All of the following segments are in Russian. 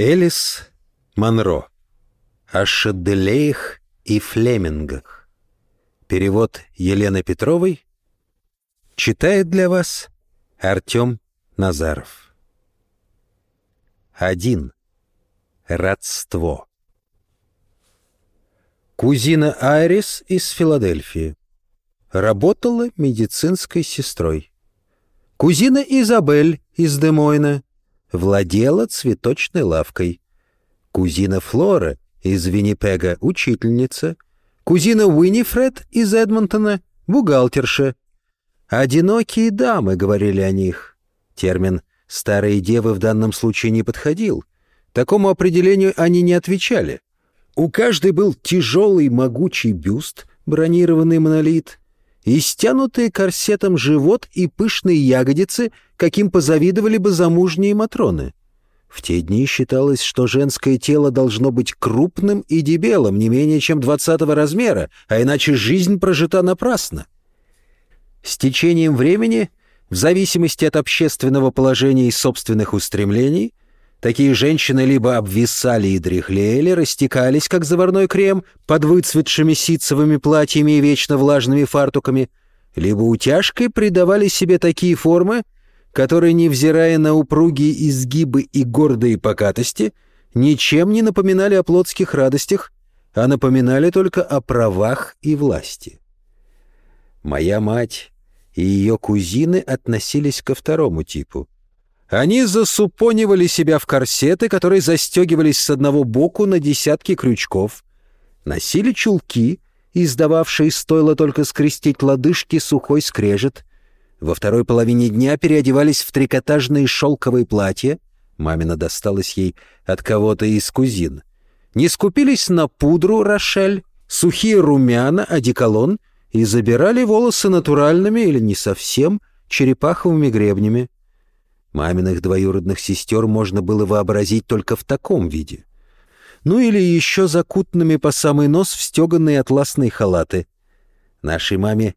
Элис Монро. О Шаделеях и Флемингах. Перевод Елены Петровой. Читает для вас Артем Назаров. Один. Родство. Кузина Айрис из Филадельфии. Работала медицинской сестрой. Кузина Изабель из Демойна владела цветочной лавкой. Кузина Флора из Виннипега — учительница. Кузина Уинифред из Эдмонтона — бухгалтерша. «Одинокие дамы», — говорили о них. Термин «старые девы» в данном случае не подходил. Такому определению они не отвечали. У каждой был тяжелый могучий бюст, бронированный монолит, и стянутый корсетом живот и пышные ягодицы, каким позавидовали бы замужние матроны. В те дни считалось, что женское тело должно быть крупным и дебелым, не менее чем двадцатого размера, а иначе жизнь прожита напрасно. С течением времени, в зависимости от общественного положения и собственных устремлений, Такие женщины либо обвисали и дряхлели, растекались, как заварной крем, под выцветшими ситцевыми платьями и вечно влажными фартуками, либо утяжкой придавали себе такие формы, которые, невзирая на упругие изгибы и гордые покатости, ничем не напоминали о плотских радостях, а напоминали только о правах и власти. Моя мать и ее кузины относились ко второму типу — они засупонивали себя в корсеты, которые застегивались с одного боку на десятки крючков, носили чулки, издававшие стоило только скрестить лодыжки сухой скрежет, во второй половине дня переодевались в трикотажные шелковые платья, мамина досталась ей от кого-то из кузин, не скупились на пудру Рошель, сухие румяна, одеколон и забирали волосы натуральными или не совсем черепаховыми гребнями. Маминых двоюродных сестер можно было вообразить только в таком виде. Ну или еще закутанными по самый нос в стеганные атласные халаты. Нашей маме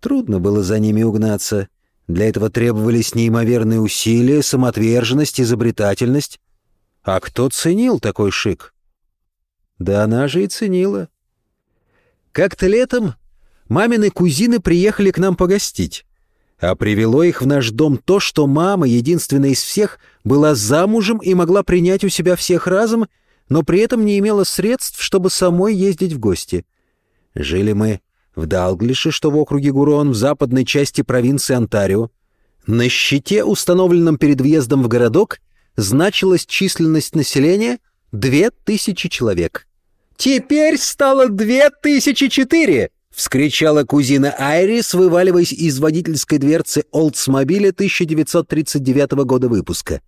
трудно было за ними угнаться. Для этого требовались неимоверные усилия, самоотверженность, изобретательность. А кто ценил такой шик? Да она же и ценила. Как-то летом мамины кузины приехали к нам погостить. А привело их в наш дом то, что мама, единственная из всех, была замужем и могла принять у себя всех разом, но при этом не имела средств, чтобы самой ездить в гости. Жили мы в Далглише, что в округе Гурон, в западной части провинции Онтарио. На щите, установленном перед въездом в городок, значилась численность населения — две тысячи человек. «Теперь стало две тысячи четыре!» — вскричала кузина Айрис, вываливаясь из водительской дверцы Олдсмобиля 1939 года выпуска.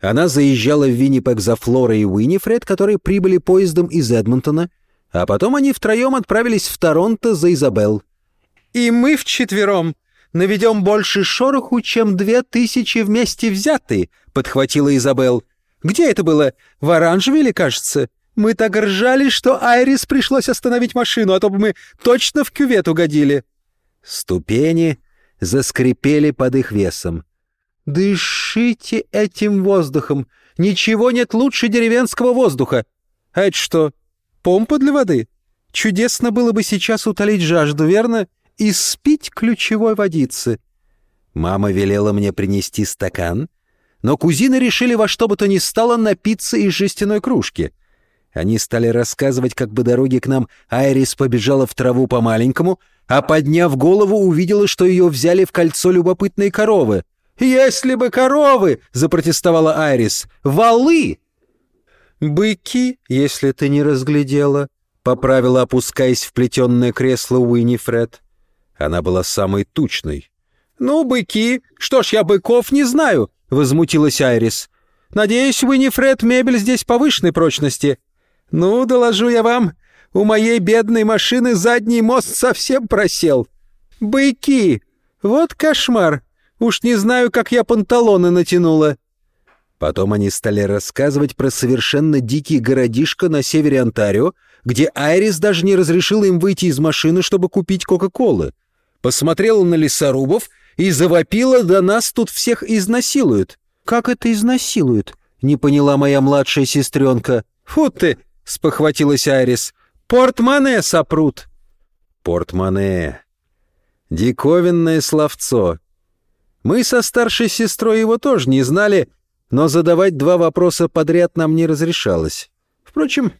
Она заезжала в Виннипек за Флорой и Уиннифред, которые прибыли поездом из Эдмонтона, а потом они втроем отправились в Торонто за Изабел. «И мы вчетвером наведем больше шороху, чем две тысячи вместе взятые», — подхватила Изабел. «Где это было? В Оранжевиле, кажется?» Мы так ржали, что Айрис пришлось остановить машину, а то бы мы точно в кювет угодили». Ступени заскрипели под их весом. «Дышите этим воздухом! Ничего нет лучше деревенского воздуха! А это что, помпа для воды? Чудесно было бы сейчас утолить жажду, верно? И спить ключевой водицы!» Мама велела мне принести стакан, но кузины решили во что бы то ни стало напиться из жестяной кружки — они стали рассказывать, как по дороге к нам Айрис побежала в траву по-маленькому, а подняв голову, увидела, что ее взяли в кольцо любопытные коровы. «Если бы коровы!» — запротестовала Айрис. «Валы!» «Быки, если ты не разглядела», — поправила, опускаясь в плетенное кресло Уиннифред. Она была самой тучной. «Ну, быки! Что ж, я быков не знаю!» — возмутилась Айрис. «Надеюсь, Уиннифред, мебель здесь повышенной прочности. «Ну, доложу я вам, у моей бедной машины задний мост совсем просел. Быки! Вот кошмар! Уж не знаю, как я панталоны натянула». Потом они стали рассказывать про совершенно дикий городишко на севере Онтарио, где Айрис даже не разрешила им выйти из машины, чтобы купить Кока-Колы. Посмотрела на лесорубов и завопила, да нас тут всех изнасилуют. «Как это изнасилуют?» — не поняла моя младшая сестренка. «Фу ты!» — спохватилась Айрис. «Портмоне сопрут!» «Портмоне!» Диковинное словцо. Мы со старшей сестрой его тоже не знали, но задавать два вопроса подряд нам не разрешалось. Впрочем,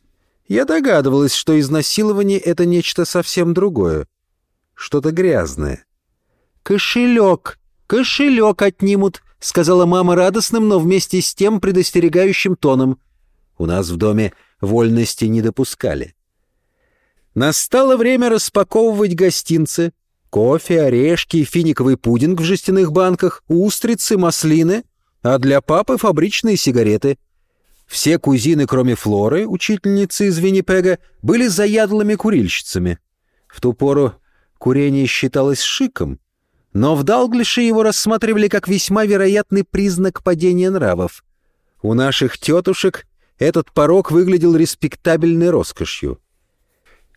я догадывалась, что изнасилование — это нечто совсем другое. Что-то грязное. «Кошелек! Кошелек отнимут!» — сказала мама радостным, но вместе с тем предостерегающим тоном. У нас в доме вольности не допускали. Настало время распаковывать гостинцы. Кофе, орешки, финиковый пудинг в жестяных банках, устрицы, маслины, а для папы фабричные сигареты. Все кузины, кроме Флоры, учительницы из Виннипега, были заядлыми курильщицами. В ту пору курение считалось шиком, но в Далглише его рассматривали как весьма вероятный признак падения нравов. У наших тетушек этот порог выглядел респектабельной роскошью.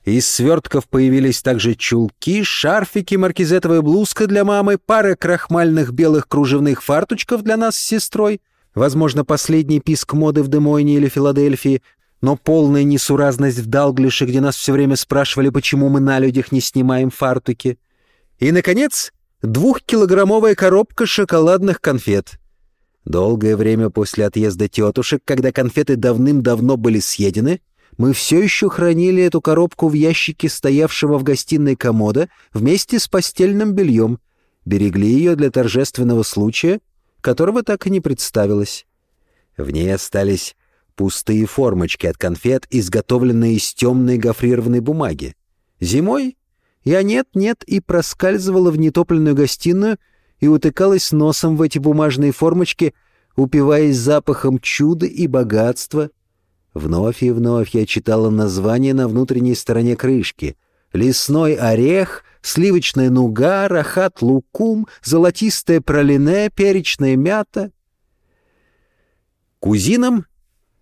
Из свертков появились также чулки, шарфики, маркизетовая блузка для мамы, пара крахмальных белых кружевных фарточков для нас с сестрой, возможно, последний писк моды в Демойне или Филадельфии, но полная несуразность в Далглише, где нас все время спрашивали, почему мы на людях не снимаем фартуки. И, наконец, двухкилограммовая коробка шоколадных конфет. Долгое время после отъезда тетушек, когда конфеты давным-давно были съедены, мы все еще хранили эту коробку в ящике, стоявшего в гостиной комода, вместе с постельным бельем, берегли ее для торжественного случая, которого так и не представилось. В ней остались пустые формочки от конфет, изготовленные из темной гофрированной бумаги. Зимой я нет-нет и проскальзывала в нетопленную гостиную и утыкалась носом в эти бумажные формочки, упиваясь запахом чуда и богатства, Вновь и вновь я читала название на внутренней стороне крышки. «Лесной орех», «Сливочная нуга», «Рахат лукум», «Золотистая пролине», «Перечная мята». Кузинам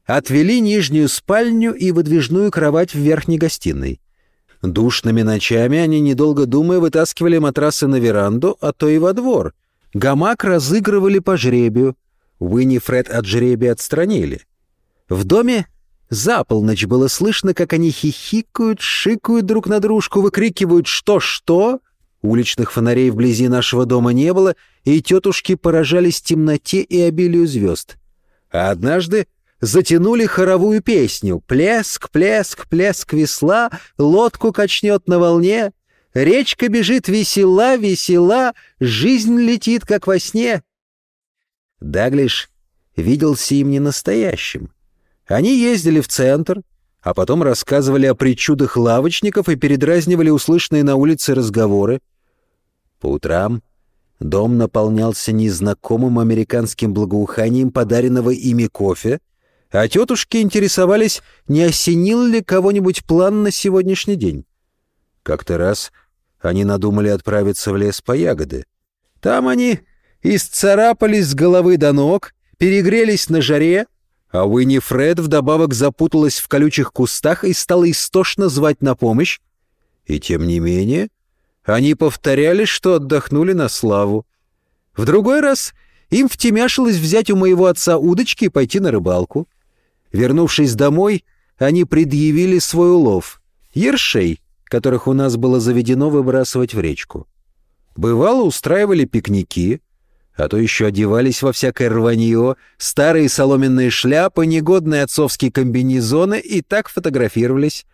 отвели нижнюю спальню и выдвижную кровать в верхней гостиной. Душными ночами они, недолго думая, вытаскивали матрасы на веранду, а то и во двор. Гамак разыгрывали по жребию. Уиннифред от жребия отстранили. В доме за полночь было слышно, как они хихикают, шикают друг на дружку, выкрикивают «что-что?». Уличных фонарей вблизи нашего дома не было, и тетушки поражались темноте и обилию звезд. А однажды затянули хоровую песню «Плеск, плеск, плеск весла, лодку качнет на волне, речка бежит весела, весела, жизнь летит, как во сне». Даглиш виделся им не настоящим. Они ездили в центр, а потом рассказывали о причудах лавочников и передразнивали услышанные на улице разговоры. По утрам дом наполнялся незнакомым американским благоуханием подаренного ими кофе, а тетушки интересовались, не осенил ли кого-нибудь план на сегодняшний день. Как-то раз они надумали отправиться в лес по ягоды. Там они исцарапались с головы до ног, перегрелись на жаре, а Уинни Фред вдобавок запуталась в колючих кустах и стала истошно звать на помощь. И тем не менее, они повторяли, что отдохнули на славу. В другой раз им втемяшилось взять у моего отца удочки и пойти на рыбалку. Вернувшись домой, они предъявили свой улов — ершей, которых у нас было заведено выбрасывать в речку. Бывало, устраивали пикники, а то еще одевались во всякое рванье, старые соломенные шляпы, негодные отцовские комбинезоны и так фотографировались.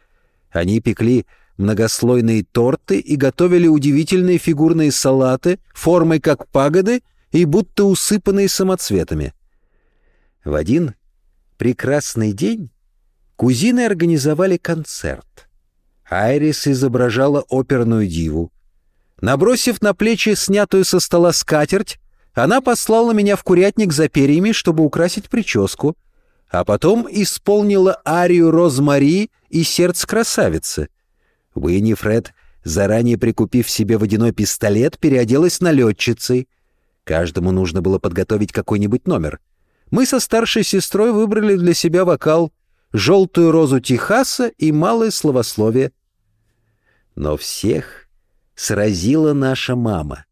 Они пекли многослойные торты и готовили удивительные фигурные салаты, формой как пагоды и будто усыпанные самоцветами. В один прекрасный день кузины организовали концерт. Айрис изображала оперную диву. Набросив на плечи снятую со стола скатерть, она послала меня в курятник за перьями, чтобы украсить прическу, а потом исполнила арию «Розмари» и «Сердце красавицы». Уинни Фред, заранее прикупив себе водяной пистолет, переоделась налетчицей. Каждому нужно было подготовить какой-нибудь номер. Мы со старшей сестрой выбрали для себя вокал «Желтую розу Техаса» и «Малое словословие». Но всех сразила наша мама —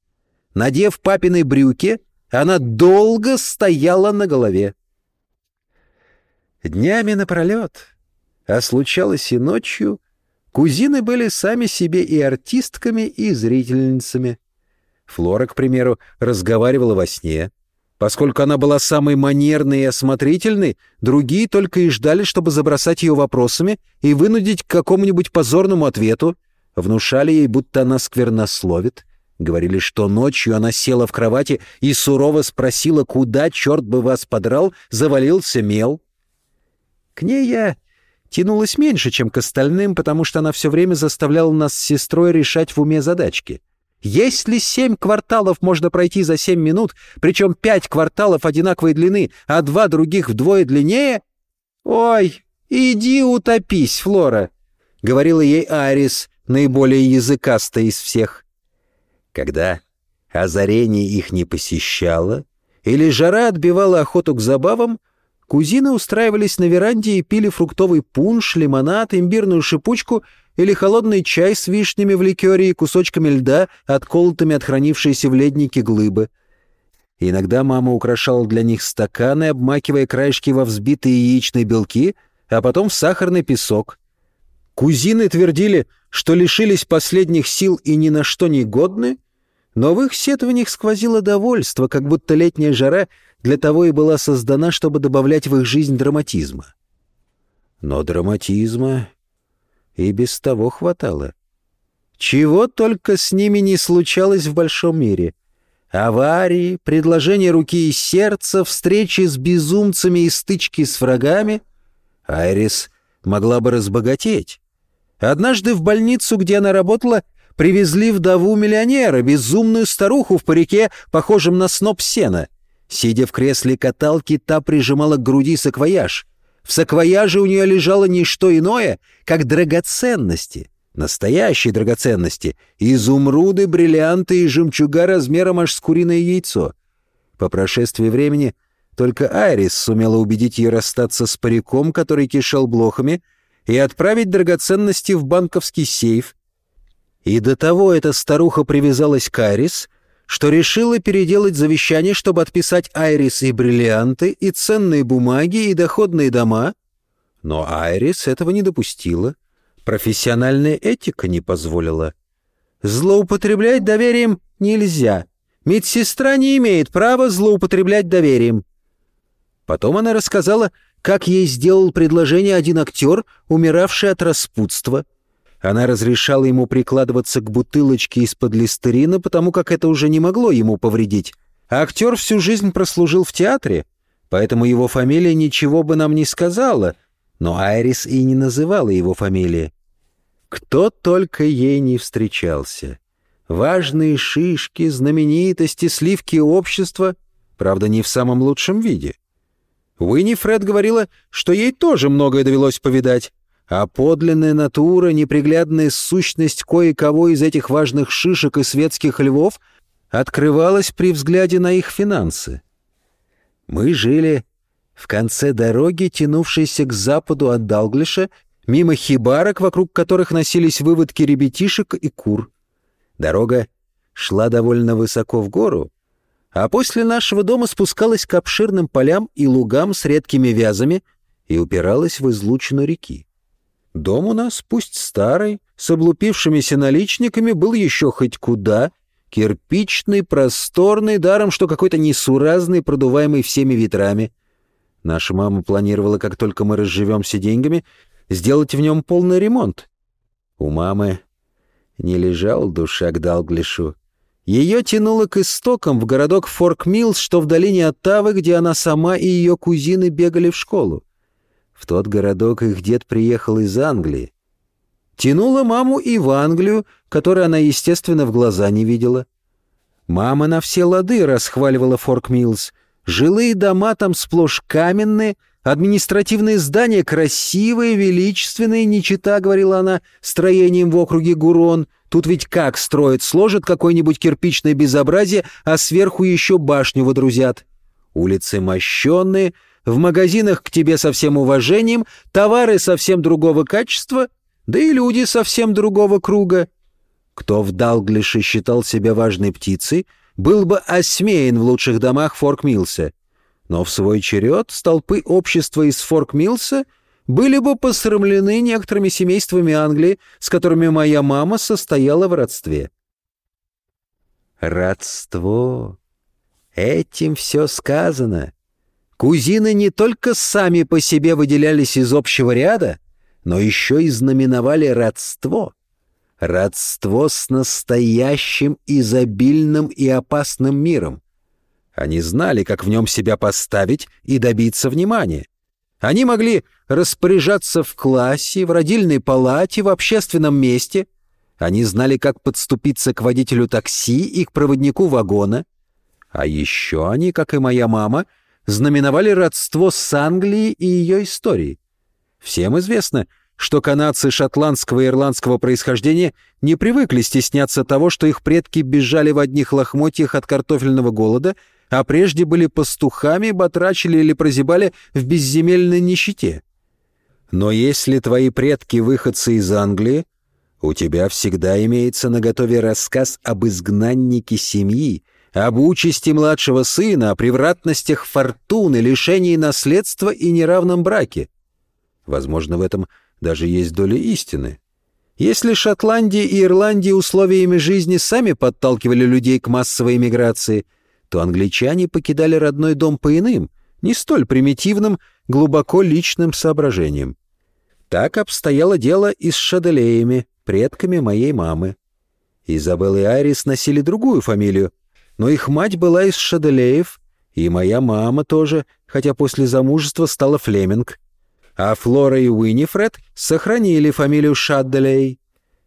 Надев папины брюки, она долго стояла на голове. Днями напролет, а случалось и ночью, кузины были сами себе и артистками, и зрительницами. Флора, к примеру, разговаривала во сне. Поскольку она была самой манерной и осмотрительной, другие только и ждали, чтобы забросать ее вопросами и вынудить к какому-нибудь позорному ответу. Внушали ей, будто она сквернословит. Говорили, что ночью она села в кровати и сурово спросила, куда, черт бы вас подрал, завалился мел. К ней я тянулась меньше, чем к остальным, потому что она все время заставляла нас с сестрой решать в уме задачки. Если семь кварталов можно пройти за семь минут, причем пять кварталов одинаковой длины, а два других вдвое длиннее... «Ой, иди утопись, Флора!» — говорила ей Арис, наиболее языкастая из всех. Когда озарение их не посещало, или жара отбивала охоту к забавам, Кузины устраивались на веранде и пили фруктовый пунш, лимонад, имбирную шипучку или холодный чай с вишнями в ликере и кусочками льда, отколотыми от хранившейся в леднике глыбы. Иногда мама украшала для них стаканы, обмакивая краешки во взбитые яичные белки, а потом в сахарный песок. Кузины твердили, что лишились последних сил и ни на что не годны, но в их сетованиях сквозило довольство, как будто летняя жара — для того и была создана, чтобы добавлять в их жизнь драматизма. Но драматизма и без того хватало. Чего только с ними не случалось в большом мире. Аварии, предложения руки и сердца, встречи с безумцами и стычки с врагами. Айрис могла бы разбогатеть. Однажды в больницу, где она работала, привезли вдову миллионера, безумную старуху в парике, похожем на сноп сена — Сидя в кресле каталки, та прижимала к груди саквояж. В саквояже у нее лежало не что иное, как драгоценности. Настоящие драгоценности. Изумруды, бриллианты и жемчуга размером аж с куриное яйцо. По прошествии времени только Айрис сумела убедить ее расстаться с париком, который кишел блохами, и отправить драгоценности в банковский сейф. И до того эта старуха привязалась к Айрис — что решила переделать завещание, чтобы отписать Айрис и бриллианты, и ценные бумаги, и доходные дома. Но Айрис этого не допустила. Профессиональная этика не позволила. Злоупотреблять доверием нельзя. Медсестра не имеет права злоупотреблять доверием. Потом она рассказала, как ей сделал предложение один актер, умиравший от распутства — она разрешала ему прикладываться к бутылочке из-под листерина, потому как это уже не могло ему повредить. А актер всю жизнь прослужил в театре, поэтому его фамилия ничего бы нам не сказала, но Айрис и не называла его фамилии. Кто только ей не встречался. Важные шишки, знаменитости, сливки общества, правда, не в самом лучшем виде. Уинни Фред говорила, что ей тоже многое довелось повидать а подлинная натура, неприглядная сущность кое-кого из этих важных шишек и светских львов открывалась при взгляде на их финансы. Мы жили в конце дороги, тянувшейся к западу от Далглиша, мимо хибарок, вокруг которых носились выводки ребятишек и кур. Дорога шла довольно высоко в гору, а после нашего дома спускалась к обширным полям и лугам с редкими вязами и упиралась в излучину реки. Дом у нас, пусть старый, с облупившимися наличниками, был еще хоть куда, кирпичный, просторный, даром, что какой-то несуразный, продуваемый всеми ветрами. Наша мама планировала, как только мы разживемся деньгами, сделать в нем полный ремонт. У мамы не лежал душа к Далглишу. Ее тянуло к истокам в городок Форк-Миллс, что в долине Оттавы, где она сама и ее кузины бегали в школу. В тот городок их дед приехал из Англии. Тянула маму и в Англию, которую она, естественно, в глаза не видела. Мама на все лады расхваливала Форк Миллс. Жилые дома там сплошь каменные, административные здания красивые, величественные, не чита, говорила она, строением в округе Гурон. Тут ведь как строят, сложат какое-нибудь кирпичное безобразие, а сверху еще башню водрузят. Улицы мощенные — в магазинах к тебе со всем уважением, товары совсем другого качества, да и люди совсем другого круга. Кто в Далглише считал себя важной птицей, был бы осмеян в лучших домах Форк-Милса. Но в свой черед столпы общества из Форк-Милса были бы посрамлены некоторыми семействами Англии, с которыми моя мама состояла в родстве. Родство. Этим все сказано. Кузины не только сами по себе выделялись из общего ряда, но еще и знаменовали родство. Родство с настоящим изобильным и опасным миром. Они знали, как в нем себя поставить и добиться внимания. Они могли распоряжаться в классе, в родильной палате, в общественном месте. Они знали, как подступиться к водителю такси и к проводнику вагона. А еще они, как и моя мама, знаменовали родство с Англией и ее историей. Всем известно, что канадцы шотландского и ирландского происхождения не привыкли стесняться того, что их предки бежали в одних лохмотьях от картофельного голода, а прежде были пастухами, батрачили или прозябали в безземельной нищете. Но если твои предки выходцы из Англии, у тебя всегда имеется наготове рассказ об изгнаннике семьи, об участи младшего сына, о превратностях фортуны, лишении наследства и неравном браке. Возможно, в этом даже есть доля истины. Если Шотландия и Ирландия условиями жизни сами подталкивали людей к массовой эмиграции, то англичане покидали родной дом по иным, не столь примитивным, глубоко личным соображениям. Так обстояло дело и с Шаделеями, предками моей мамы. Изабелла и Айрис носили другую фамилию, но их мать была из Шаделеев, и моя мама тоже, хотя после замужества стала Флеминг. А Флора и Уинифред сохранили фамилию Шадделей.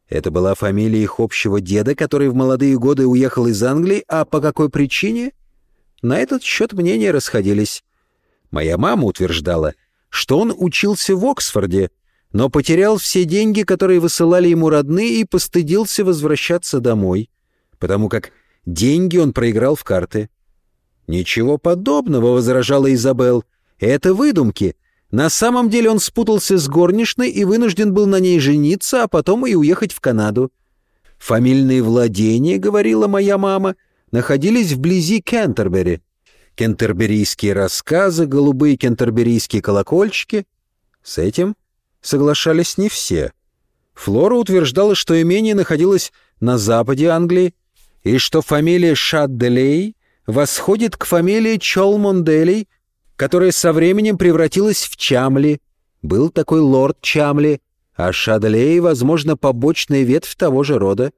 Это была фамилия их общего деда, который в молодые годы уехал из Англии, а по какой причине? На этот счет мнения расходились. Моя мама утверждала, что он учился в Оксфорде, но потерял все деньги, которые высылали ему родные, и постыдился возвращаться домой, потому как Деньги он проиграл в карты. «Ничего подобного», — возражала Изабел. «Это выдумки. На самом деле он спутался с горничной и вынужден был на ней жениться, а потом и уехать в Канаду. Фамильные владения, — говорила моя мама, — находились вблизи Кентербери. Кентерберийские рассказы, голубые кентерберийские колокольчики. С этим соглашались не все. Флора утверждала, что имение находилось на западе Англии, и что фамилия Шадделей восходит к фамилии Чолмонделей, которая со временем превратилась в Чамли. Был такой лорд Чамли, а Шадлей, возможно, побочная ветвь того же рода.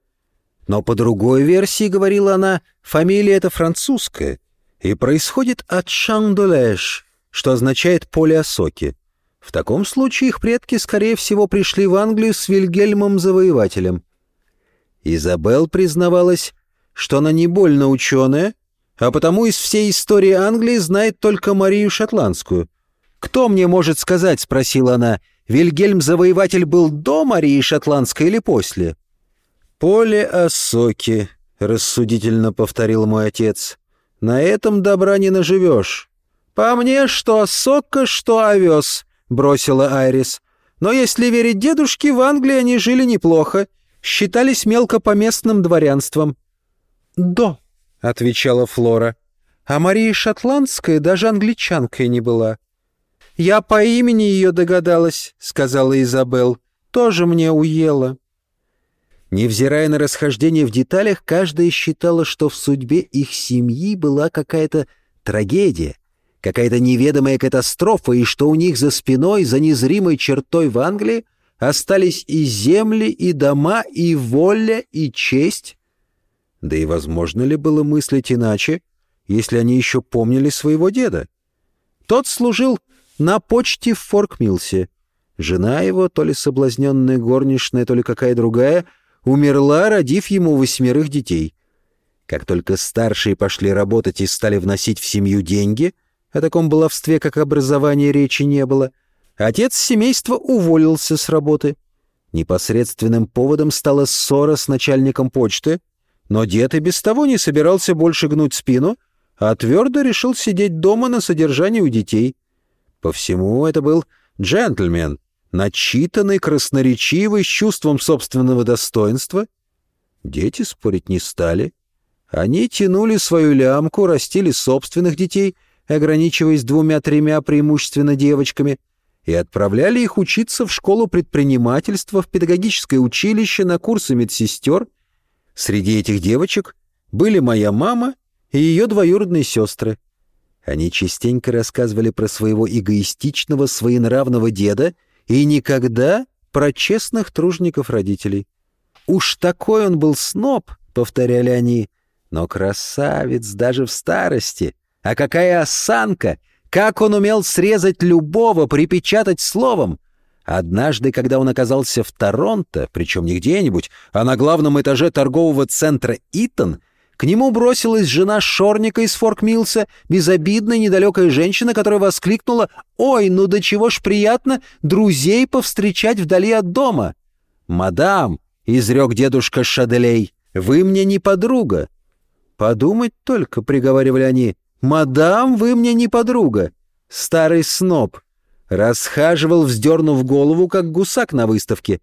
Но по другой версии, говорила она, фамилия эта французская и происходит от Шандолеш, что означает «поле осоки». В таком случае их предки, скорее всего, пришли в Англию с Вильгельмом Завоевателем. Изабел признавалась, что она не больно ученая, а потому из всей истории Англии знает только Марию Шотландскую. «Кто мне может сказать?» — спросила она. «Вильгельм Завоеватель был до Марии Шотландской или после?» «Поле осоки», — рассудительно повторил мой отец. «На этом добра не наживешь». «По мне, что осока, что овес», — бросила Айрис. «Но если верить дедушке, в Англии они жили неплохо, считались мелкопоместным дворянством». «До», — отвечала Флора. «А Мария Шотландская даже англичанкой не была». «Я по имени ее догадалась», — сказала Изабел. «Тоже мне уела». Невзирая на расхождение в деталях, каждая считала, что в судьбе их семьи была какая-то трагедия, какая-то неведомая катастрофа, и что у них за спиной, за незримой чертой в Англии, остались и земли, и дома, и воля, и честь, да и возможно ли было мыслить иначе, если они еще помнили своего деда? Тот служил на почте в Форкмилсе. Жена его, то ли соблазненная горничная, то ли какая другая, умерла, родив ему восьмерых детей. Как только старшие пошли работать и стали вносить в семью деньги, о таком баловстве, как образование, речи не было, отец семейства уволился с работы. Непосредственным поводом стала ссора с начальником почты — но дед и без того не собирался больше гнуть спину, а твердо решил сидеть дома на содержании у детей. По всему это был джентльмен, начитанный, красноречивый, с чувством собственного достоинства. Дети спорить не стали. Они тянули свою лямку, растили собственных детей, ограничиваясь двумя-тремя преимущественно девочками, и отправляли их учиться в школу предпринимательства, в педагогическое училище, на курсы медсестер. Среди этих девочек были моя мама и ее двоюродные сестры. Они частенько рассказывали про своего эгоистичного, своенравного деда и никогда про честных тружников родителей. «Уж такой он был сноб», — повторяли они, — «но красавец даже в старости. А какая осанка! Как он умел срезать любого, припечатать словом! Однажды, когда он оказался в Торонто, причем не где-нибудь, а на главном этаже торгового центра «Итон», к нему бросилась жена Шорника из Форкмилса, безобидная недалекая женщина, которая воскликнула «Ой, ну до чего ж приятно друзей повстречать вдали от дома!» «Мадам!» — изрек дедушка Шаделей. «Вы мне не подруга!» «Подумать только!» — приговаривали они. «Мадам, вы мне не подруга!» Старый сноб. Расхаживал, вздернув голову, как гусак на выставке.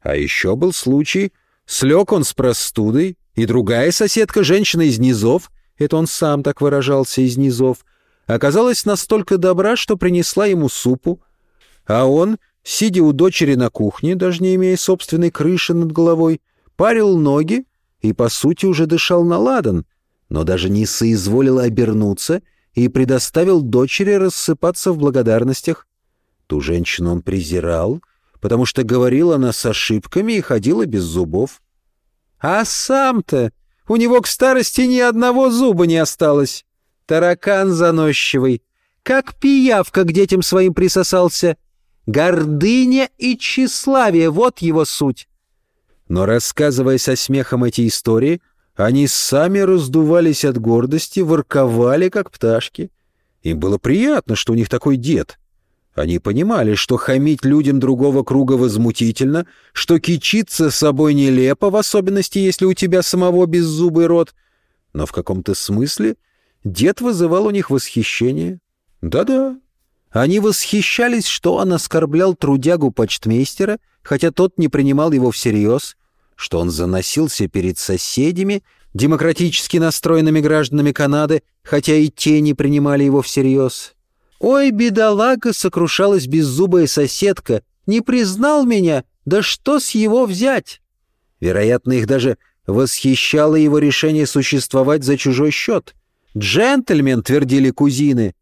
А еще был случай, слег он с простудой, и другая соседка, женщина из низов, это он сам так выражался, из низов, оказалась настолько добра, что принесла ему супу, а он, сидя у дочери на кухне, даже не имея собственной крыши над головой, парил ноги и, по сути, уже дышал на ладан, но даже не соизволил обернуться и предоставил дочери рассыпаться в благодарностях. Ту женщину он презирал, потому что говорила она с ошибками и ходила без зубов. А сам-то у него к старости ни одного зуба не осталось. Таракан заносчивый, как пиявка к детям своим присосался. Гордыня и тщеславие — вот его суть. Но, рассказывая со смехом эти истории, они сами раздувались от гордости, ворковали, как пташки. Им было приятно, что у них такой дед — они понимали, что хамить людям другого круга возмутительно, что кичиться собой нелепо, в особенности, если у тебя самого беззубый рот. Но в каком-то смысле дед вызывал у них восхищение. Да-да. Они восхищались, что он оскорблял трудягу почтмейстера, хотя тот не принимал его всерьез, что он заносился перед соседями, демократически настроенными гражданами Канады, хотя и те не принимали его всерьез. «Ой, бедолага!» — сокрушалась беззубая соседка. «Не признал меня? Да что с его взять?» Вероятно, их даже восхищало его решение существовать за чужой счет. «Джентльмен!» — твердили кузины.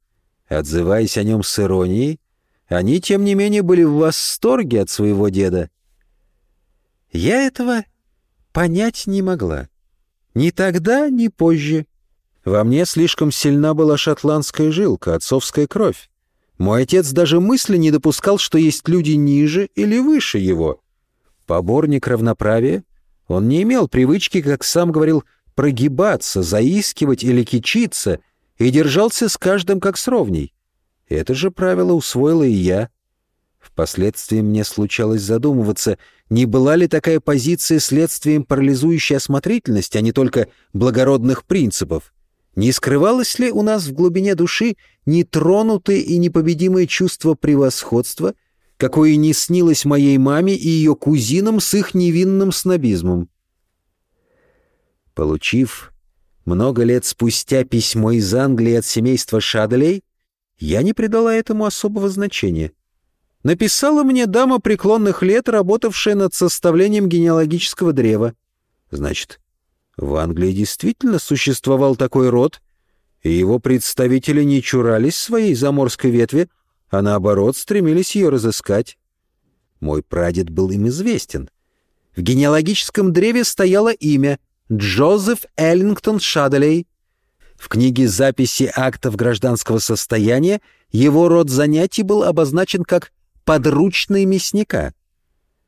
Отзываясь о нем с иронией, они, тем не менее, были в восторге от своего деда. Я этого понять не могла. Ни тогда, ни позже. Во мне слишком сильна была шотландская жилка, отцовская кровь. Мой отец даже мысли не допускал, что есть люди ниже или выше его. Поборник равноправия, он не имел привычки, как сам говорил, прогибаться, заискивать или кичиться, и держался с каждым как с ровней. Это же правило усвоила и я. Впоследствии мне случалось задумываться, не была ли такая позиция следствием парализующей осмотрительности, а не только благородных принципов. Не скрывалось ли у нас в глубине души нетронутое и непобедимое чувство превосходства, какое не снилось моей маме и ее кузинам с их невинным снобизмом? Получив много лет спустя письмо из Англии от семейства Шадлей, я не придала этому особого значения. Написала мне дама преклонных лет, работавшая над составлением генеалогического древа. Значит, в Англии действительно существовал такой род, и его представители не чурались своей заморской ветви, а наоборот стремились ее разыскать. Мой прадед был им известен. В генеалогическом древе стояло имя Джозеф Эллингтон Шаделей. В книге записи актов гражданского состояния его род занятий был обозначен как «подручный мясника».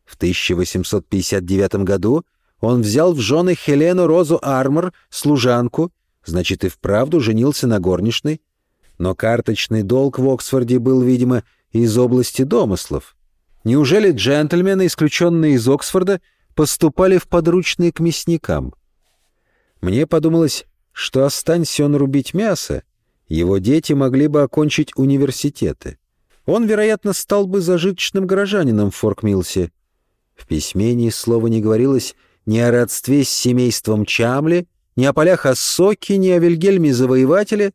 В 1859 году он взял в жены Хелену Розу Армор, служанку, значит, и вправду женился на горничной. Но карточный долг в Оксфорде был, видимо, из области домыслов. Неужели джентльмены, исключенные из Оксфорда, поступали в подручные к мясникам? Мне подумалось, что останься он рубить мясо, его дети могли бы окончить университеты. Он, вероятно, стал бы зажиточным горожанином в Форкмилсе. В письме ни слова не говорилось ни о родстве с семейством Чамли, ни о полях Ассоки, ни о Вильгельме Завоевателе.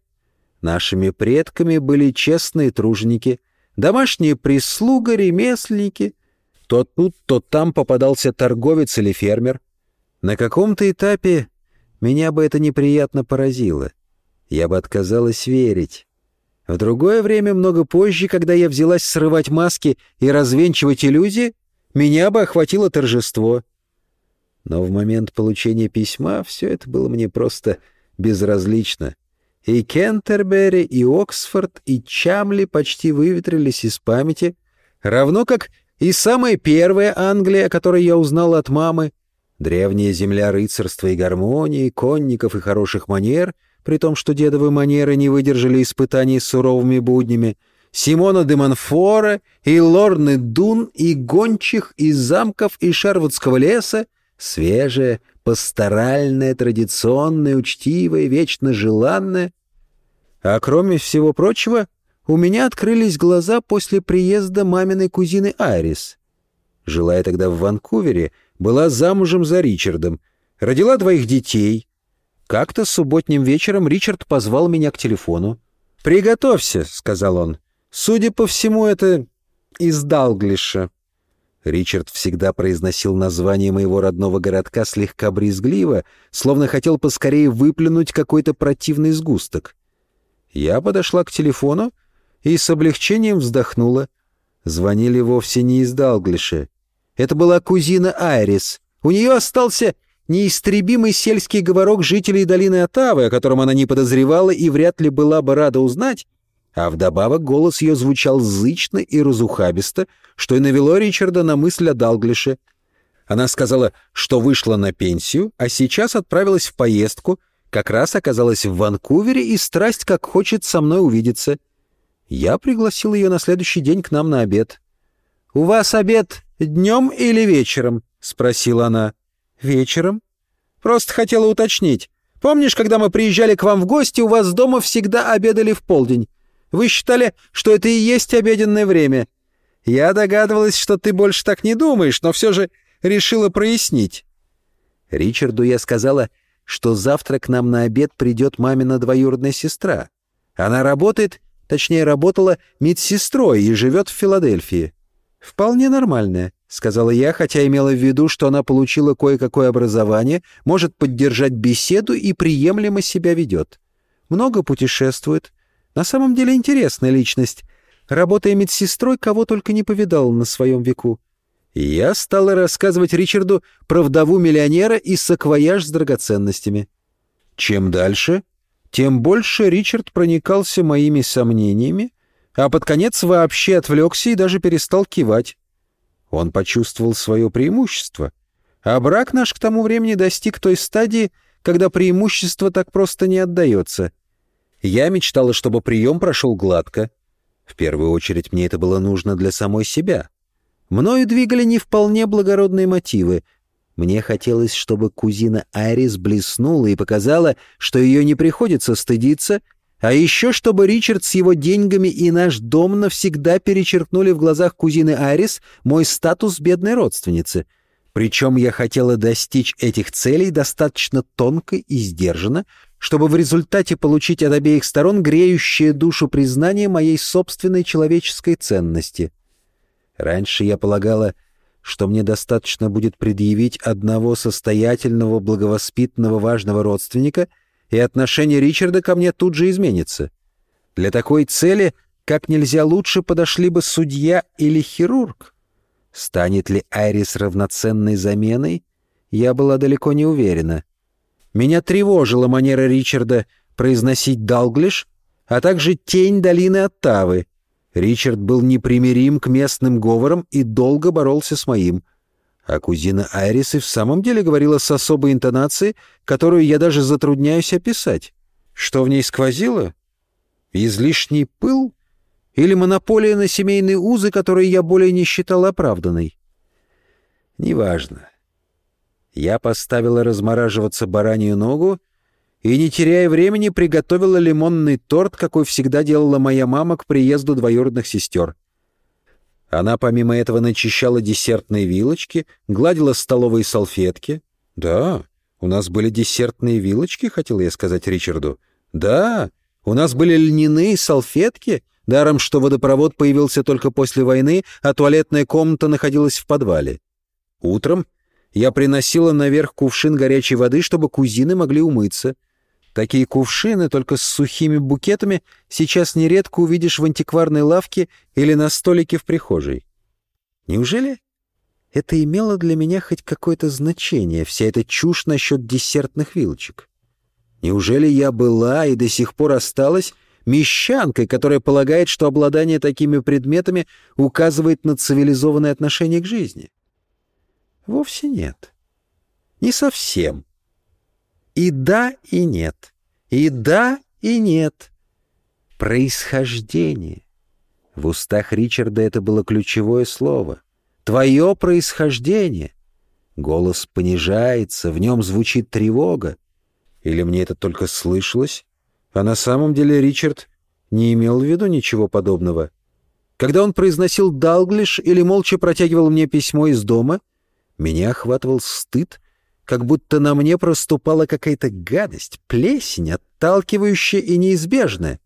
Нашими предками были честные труженики, домашняя прислуга, ремесленники. То тут, то там попадался торговец или фермер. На каком-то этапе меня бы это неприятно поразило. Я бы отказалась верить. В другое время, много позже, когда я взялась срывать маски и развенчивать иллюзии, меня бы охватило торжество. Но в момент получения письма все это было мне просто безразлично. И Кентербери, и Оксфорд, и Чамли почти выветрились из памяти, равно как и самая первая Англия, о которой я узнал от мамы, древняя земля рыцарства и гармонии, конников и хороших манер, при том, что дедовы манеры не выдержали испытаний суровыми буднями, Симона де Монфора и Лорны Дун и гончих из замков и Шервудского леса, свежая, пасторальная, традиционная, учтивая, вечно желанная. А кроме всего прочего, у меня открылись глаза после приезда маминой кузины Айрис. Жила я тогда в Ванкувере, была замужем за Ричардом, родила двоих детей. Как-то субботним вечером Ричард позвал меня к телефону. «Приготовься», — сказал он. «Судя по всему, это из Далглиша». Ричард всегда произносил название моего родного городка слегка брезгливо, словно хотел поскорее выплюнуть какой-то противный сгусток. Я подошла к телефону и с облегчением вздохнула. Звонили вовсе не из Далглиша. Это была кузина Айрис. У нее остался неистребимый сельский говорок жителей долины Отавы, о котором она не подозревала и вряд ли была бы рада узнать, а вдобавок голос ее звучал зычно и разухабисто, что и навело Ричарда на мысль о Далглише. Она сказала, что вышла на пенсию, а сейчас отправилась в поездку, как раз оказалась в Ванкувере и страсть как хочет со мной увидеться. Я пригласил ее на следующий день к нам на обед. «У вас обед днем или вечером?» — спросила она. «Вечером?» «Просто хотела уточнить. Помнишь, когда мы приезжали к вам в гости, у вас дома всегда обедали в полдень? Вы считали, что это и есть обеденное время. Я догадывалась, что ты больше так не думаешь, но все же решила прояснить». Ричарду я сказала, что завтра к нам на обед придет мамина двоюродная сестра. Она работает, точнее, работала медсестрой и живет в Филадельфии. «Вполне нормальная», — сказала я, хотя имела в виду, что она получила кое-какое образование, может поддержать беседу и приемлемо себя ведет. Много путешествует, на самом деле интересная личность. Работая медсестрой, кого только не повидал на своем веку. И я стала рассказывать Ричарду про вдову миллионера и саквояж с драгоценностями. Чем дальше, тем больше Ричард проникался моими сомнениями, а под конец вообще отвлекся и даже перестал кивать. Он почувствовал свое преимущество, а брак наш к тому времени достиг той стадии, когда преимущество так просто не отдается — я мечтала, чтобы прием прошел гладко. В первую очередь мне это было нужно для самой себя. Мною двигали не вполне благородные мотивы. Мне хотелось, чтобы кузина Айрис блеснула и показала, что ее не приходится стыдиться, а еще чтобы Ричард с его деньгами и наш дом навсегда перечеркнули в глазах кузины Айрис мой статус бедной родственницы. Причем я хотела достичь этих целей достаточно тонко и сдержанно, чтобы в результате получить от обеих сторон греющее душу признание моей собственной человеческой ценности. Раньше я полагала, что мне достаточно будет предъявить одного состоятельного, благовоспитанного, важного родственника, и отношение Ричарда ко мне тут же изменится. Для такой цели как нельзя лучше подошли бы судья или хирург. Станет ли Айрис равноценной заменой, я была далеко не уверена. Меня тревожила манера Ричарда произносить «далглиш», а также «тень долины Оттавы». Ричард был непримирим к местным говорам и долго боролся с моим. А кузина Айрис и в самом деле говорила с особой интонацией, которую я даже затрудняюсь описать. Что в ней сквозило? Излишний пыл? Или монополия на семейные узы, которые я более не считал оправданной? Неважно. Я поставила размораживаться баранью ногу и, не теряя времени, приготовила лимонный торт, какой всегда делала моя мама к приезду двоюродных сестер. Она помимо этого начищала десертные вилочки, гладила столовые салфетки. «Да, у нас были десертные вилочки», — хотел я сказать Ричарду. «Да, У нас были льняные салфетки, даром что водопровод появился только после войны, а туалетная комната находилась в подвале. Утром я приносила наверх кувшин горячей воды, чтобы кузины могли умыться. Такие кувшины, только с сухими букетами, сейчас нередко увидишь в антикварной лавке или на столике в прихожей. Неужели это имело для меня хоть какое-то значение, вся эта чушь насчет десертных вилочек? Неужели я была и до сих пор осталась мещанкой, которая полагает, что обладание такими предметами указывает на цивилизованное отношение к жизни? Вовсе нет. Не совсем. И да, и нет. И да, и нет. Происхождение. В устах Ричарда это было ключевое слово. Твое происхождение. Голос понижается, в нем звучит тревога. Или мне это только слышалось? А на самом деле Ричард не имел в виду ничего подобного. Когда он произносил «далглиш» или молча протягивал мне письмо из дома — меня охватывал стыд, как будто на мне проступала какая-то гадость, плесень, отталкивающая и неизбежная.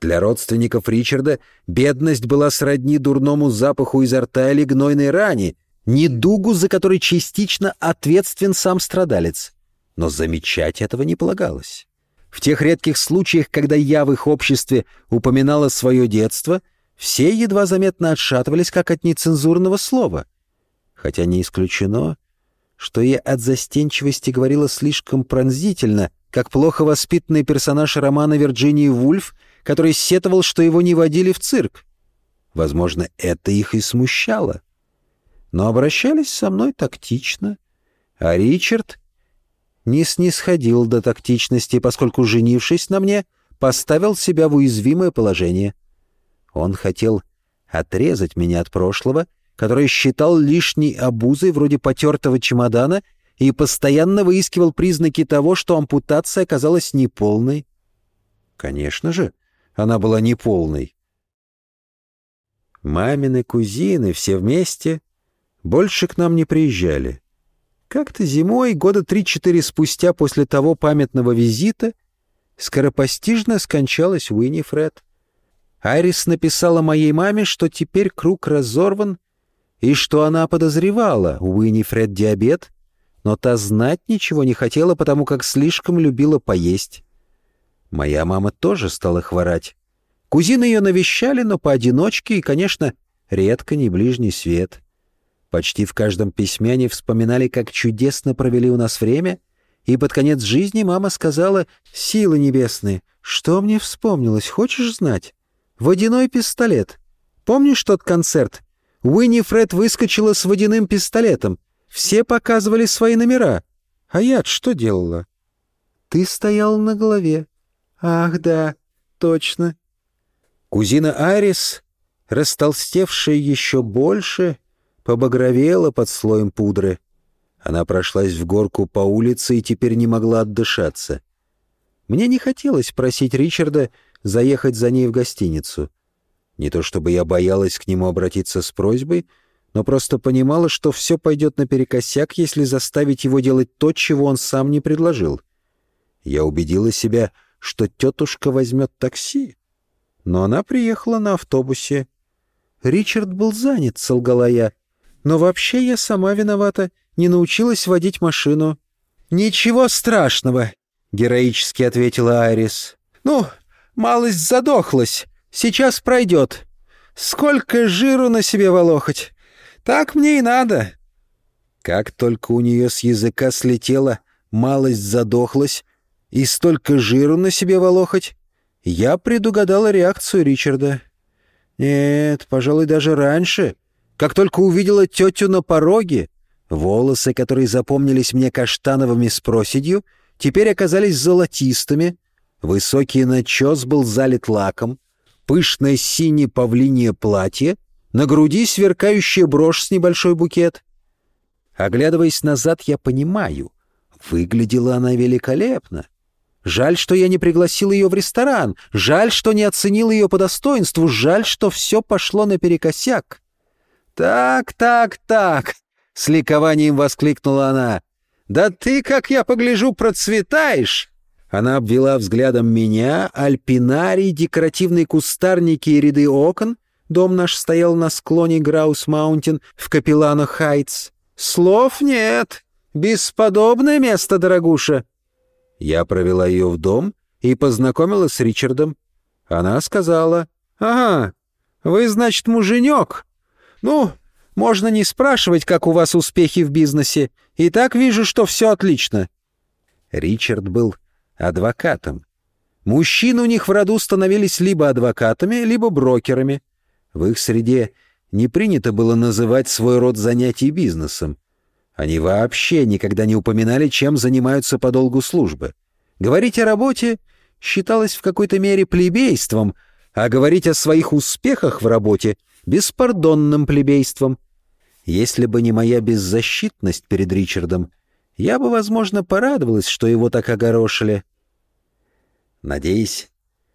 Для родственников Ричарда бедность была сродни дурному запаху изо рта или гнойной ране, недугу, за который частично ответственен сам страдалец. Но замечать этого не полагалось. В тех редких случаях, когда я в их обществе упоминала свое детство, все едва заметно отшатывались, как от нецензурного слова — хотя не исключено, что я от застенчивости говорила слишком пронзительно, как плохо воспитанный персонаж романа Вирджинии Вульф, который сетовал, что его не водили в цирк. Возможно, это их и смущало. Но обращались со мной тактично, а Ричард не снисходил до тактичности, поскольку, женившись на мне, поставил себя в уязвимое положение. Он хотел отрезать меня от прошлого — который считал лишней обузой вроде потертого чемодана и постоянно выискивал признаки того, что ампутация оказалась неполной. Конечно же, она была неполной. Мамины кузины все вместе больше к нам не приезжали. Как-то зимой, года три-четыре спустя после того памятного визита, скоропостижно скончалась Уиннифред. Айрис написала моей маме, что теперь круг разорван, и что она подозревала у Уинифред диабет, но та знать ничего не хотела, потому как слишком любила поесть. Моя мама тоже стала хворать. Кузины ее навещали, но поодиночке и, конечно, редко не ближний свет. Почти в каждом письме они вспоминали, как чудесно провели у нас время, и под конец жизни мама сказала «Силы небесные, что мне вспомнилось, хочешь знать? Водяной пистолет. Помнишь тот концерт, Уиннифред выскочила с водяным пистолетом. Все показывали свои номера. А я что делала? Ты стоял на голове. Ах, да, точно. Кузина Арис, растолстевшая еще больше, побагровела под слоем пудры. Она прошлась в горку по улице и теперь не могла отдышаться. Мне не хотелось просить Ричарда заехать за ней в гостиницу. Не то чтобы я боялась к нему обратиться с просьбой, но просто понимала, что все пойдет наперекосяк, если заставить его делать то, чего он сам не предложил. Я убедила себя, что тетушка возьмет такси, но она приехала на автобусе. Ричард был занят, солгала я. Но вообще я сама виновата, не научилась водить машину. «Ничего страшного», — героически ответила Айрис. «Ну, малость задохлась. Сейчас пройдет. Сколько жиру на себе волохать. Так мне и надо. Как только у нее с языка слетела, малость задохлась, и столько жиру на себе волохать, я предугадала реакцию Ричарда. Нет, пожалуй, даже раньше, как только увидела тетю на пороге, волосы, которые запомнились мне каштановыми с проседью, теперь оказались золотистыми, высокий начес был залит лаком, пышное синее павлинье платье, на груди сверкающая брошь с небольшой букет. Оглядываясь назад, я понимаю, выглядела она великолепно. Жаль, что я не пригласил ее в ресторан, жаль, что не оценил ее по достоинству, жаль, что все пошло наперекосяк. «Так, так, так!» — с ликованием воскликнула она. «Да ты, как я погляжу, процветаешь! Она обвела взглядом меня, альпинарий, декоративные кустарники и ряды окон. Дом наш стоял на склоне Граус-Маунтин в Капилано-Хайтс. Слов нет. Бесподобное место, дорогуша. Я провела ее в дом и познакомила с Ричардом. Она сказала, «Ага, вы, значит, муженек. Ну, можно не спрашивать, как у вас успехи в бизнесе. И так вижу, что все отлично». Ричард был адвокатом. Мужчины у них в роду становились либо адвокатами, либо брокерами. В их среде не принято было называть свой род занятий бизнесом. Они вообще никогда не упоминали, чем занимаются по долгу службы. Говорить о работе считалось в какой-то мере плебейством, а говорить о своих успехах в работе — беспардонным плебейством. Если бы не моя беззащитность перед Ричардом, я бы, возможно, порадовалась, что его так огорошили. Надеясь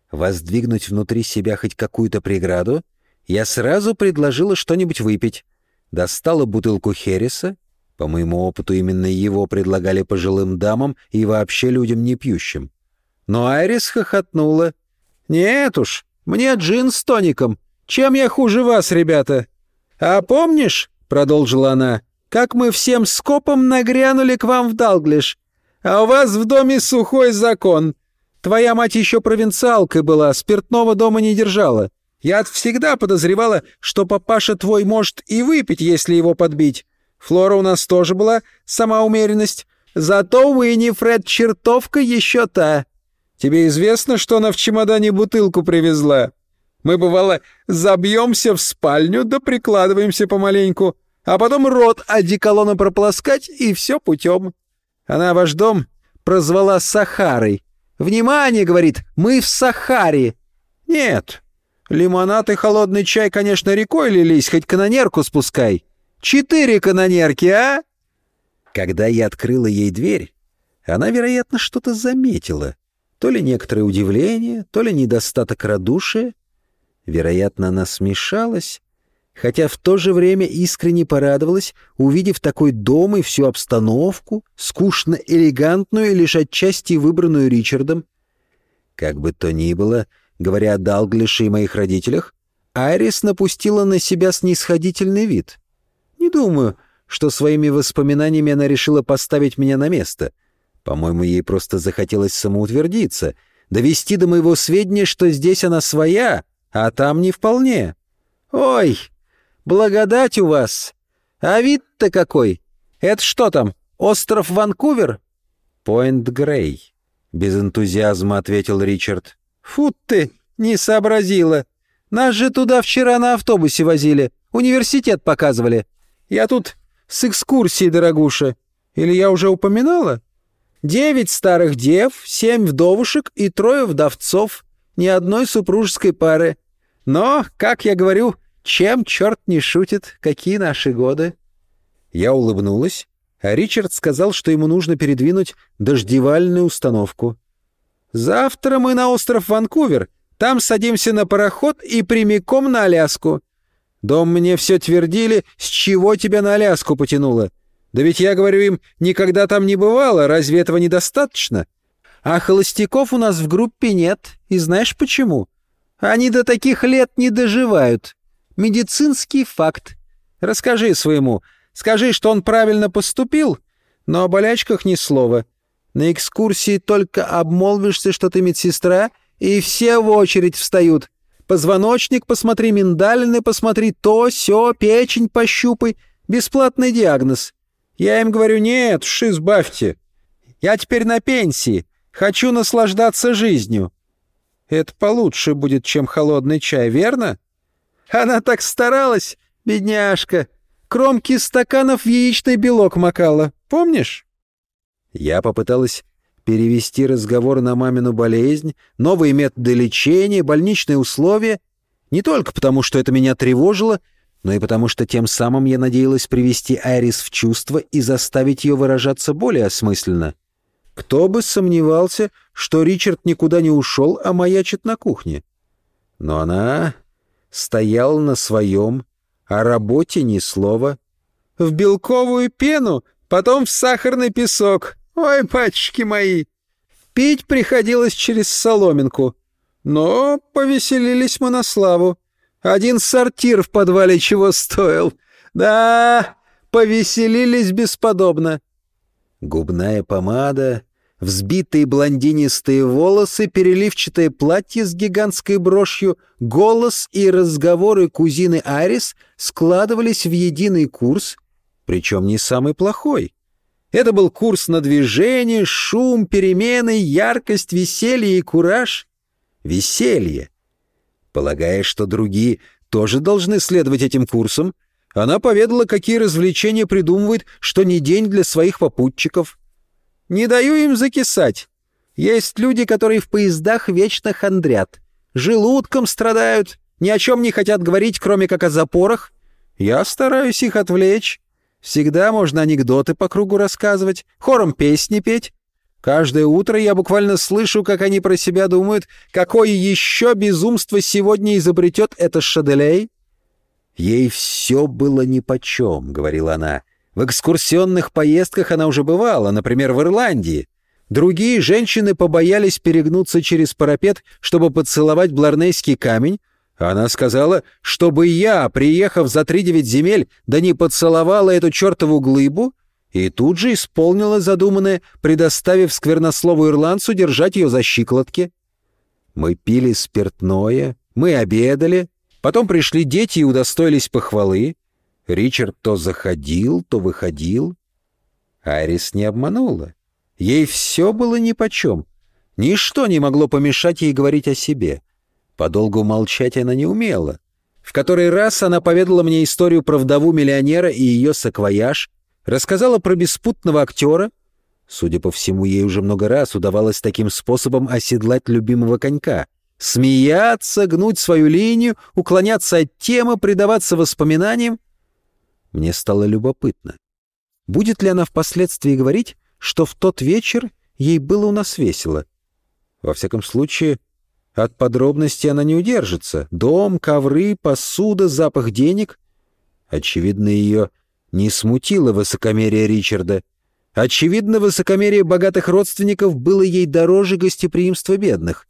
воздвигнуть внутри себя хоть какую-то преграду, я сразу предложила что-нибудь выпить. Достала бутылку Хереса. По моему опыту, именно его предлагали пожилым дамам и вообще людям не пьющим. Но Айрис хохотнула. «Нет уж, мне джин с тоником. Чем я хуже вас, ребята?» «А помнишь, — продолжила она, — как мы всем скопом нагрянули к вам в Далглиш? А у вас в доме сухой закон. Твоя мать еще провинциалкой была, спиртного дома не держала. Я всегда подозревала, что папаша твой может и выпить, если его подбить. Флора у нас тоже была, сама умеренность. Зато Уиннифред чертовка еще та. Тебе известно, что она в чемодане бутылку привезла? Мы, бывало, забьемся в спальню да прикладываемся помаленьку, а потом рот одеколона прополоскать, и все путем. Она ваш дом прозвала Сахарой. «Внимание!» — говорит, «мы в Сахаре». Нет, Лимонад и холодный чай, конечно, рекой лились, хоть канонерку спускай. Четыре канонерки, а?» Когда я открыла ей дверь, она, вероятно, что-то заметила. То ли некоторое удивление, то ли недостаток радушия. Вероятно, она смешалась, хотя в то же время искренне порадовалась, увидев такой дом и всю обстановку, скучно элегантную и лишь отчасти выбранную Ричардом. Как бы то ни было, — Говоря о Далглише и моих родителях, Айрис напустила на себя снисходительный вид. Не думаю, что своими воспоминаниями она решила поставить меня на место. По-моему, ей просто захотелось самоутвердиться, довести до моего сведения, что здесь она своя, а там не вполне. «Ой, благодать у вас! А вид-то какой! Это что там, остров Ванкувер?» «Пойнт Грей», — без энтузиазма ответил Ричард. «Фу ты, не сообразила. Нас же туда вчера на автобусе возили, университет показывали. Я тут с экскурсией, дорогуша. Или я уже упоминала? Девять старых дев, семь вдовушек и трое вдовцов. Ни одной супружеской пары. Но, как я говорю, чем черт не шутит, какие наши годы?» Я улыбнулась, а Ричард сказал, что ему нужно передвинуть дождевальную установку. Завтра мы на остров Ванкувер. Там садимся на пароход и прямиком на Аляску. Дом мне все твердили, с чего тебя на Аляску потянуло. Да ведь я говорю им, никогда там не бывало, разве этого недостаточно? А холостяков у нас в группе нет, и знаешь почему? Они до таких лет не доживают. Медицинский факт. Расскажи своему, скажи, что он правильно поступил, но о болячках ни слова. На экскурсии только обмолвишься, что ты медсестра, и все в очередь встают. Позвоночник посмотри, миндалины посмотри, то, сё, печень пощупай. Бесплатный диагноз. Я им говорю, нет, уж избавьте. Я теперь на пенсии. Хочу наслаждаться жизнью. Это получше будет, чем холодный чай, верно? Она так старалась, бедняжка. Кромки стаканов в яичный белок макала. Помнишь? Я попыталась перевести разговор на мамину болезнь, новые методы лечения, больничные условия, не только потому, что это меня тревожило, но и потому, что тем самым я надеялась привести Айрис в чувство и заставить ее выражаться более осмысленно. Кто бы сомневался, что Ричард никуда не ушел, а маячит на кухне. Но она стояла на своем, о работе ни слова. «В белковую пену, потом в сахарный песок», «Ой, пачки мои! Пить приходилось через соломинку. Но повеселились мы на славу. Один сортир в подвале чего стоил. Да, повеселились бесподобно. Губная помада, взбитые блондинистые волосы, переливчатое платье с гигантской брошью, голос и разговоры кузины Арис складывались в единый курс, причем не самый плохой. Это был курс на движение, шум, перемены, яркость, веселье и кураж. Веселье. Полагая, что другие тоже должны следовать этим курсам, она поведала, какие развлечения придумывает, что не день для своих попутчиков. «Не даю им закисать. Есть люди, которые в поездах вечно хандрят. Желудком страдают, ни о чем не хотят говорить, кроме как о запорах. Я стараюсь их отвлечь. Всегда можно анекдоты по кругу рассказывать, хором песни петь. Каждое утро я буквально слышу, как они про себя думают, какое еще безумство сегодня изобретет это Шаделей. Ей все было нипочем, — говорила она. В экскурсионных поездках она уже бывала, например, в Ирландии. Другие женщины побоялись перегнуться через парапет, чтобы поцеловать бларнейский камень, она сказала, чтобы я, приехав за три девять земель, да не поцеловала эту чертову глыбу, и тут же исполнила задуманное, предоставив сквернослову ирландцу держать ее за щиколотки. Мы пили спиртное, мы обедали, потом пришли дети и удостоились похвалы. Ричард то заходил, то выходил. Айрис не обманула. Ей все было нипочем. Ничто не могло помешать ей говорить о себе — Подолгу молчать она не умела. В который раз она поведала мне историю про вдову миллионера и ее саквояж, рассказала про беспутного актера. Судя по всему, ей уже много раз удавалось таким способом оседлать любимого конька. Смеяться, гнуть свою линию, уклоняться от темы, предаваться воспоминаниям. Мне стало любопытно. Будет ли она впоследствии говорить, что в тот вечер ей было у нас весело? Во всяком случае, от подробностей она не удержится. Дом, ковры, посуда, запах денег. Очевидно, ее не смутило высокомерие Ричарда. Очевидно, высокомерие богатых родственников было ей дороже гостеприимства бедных.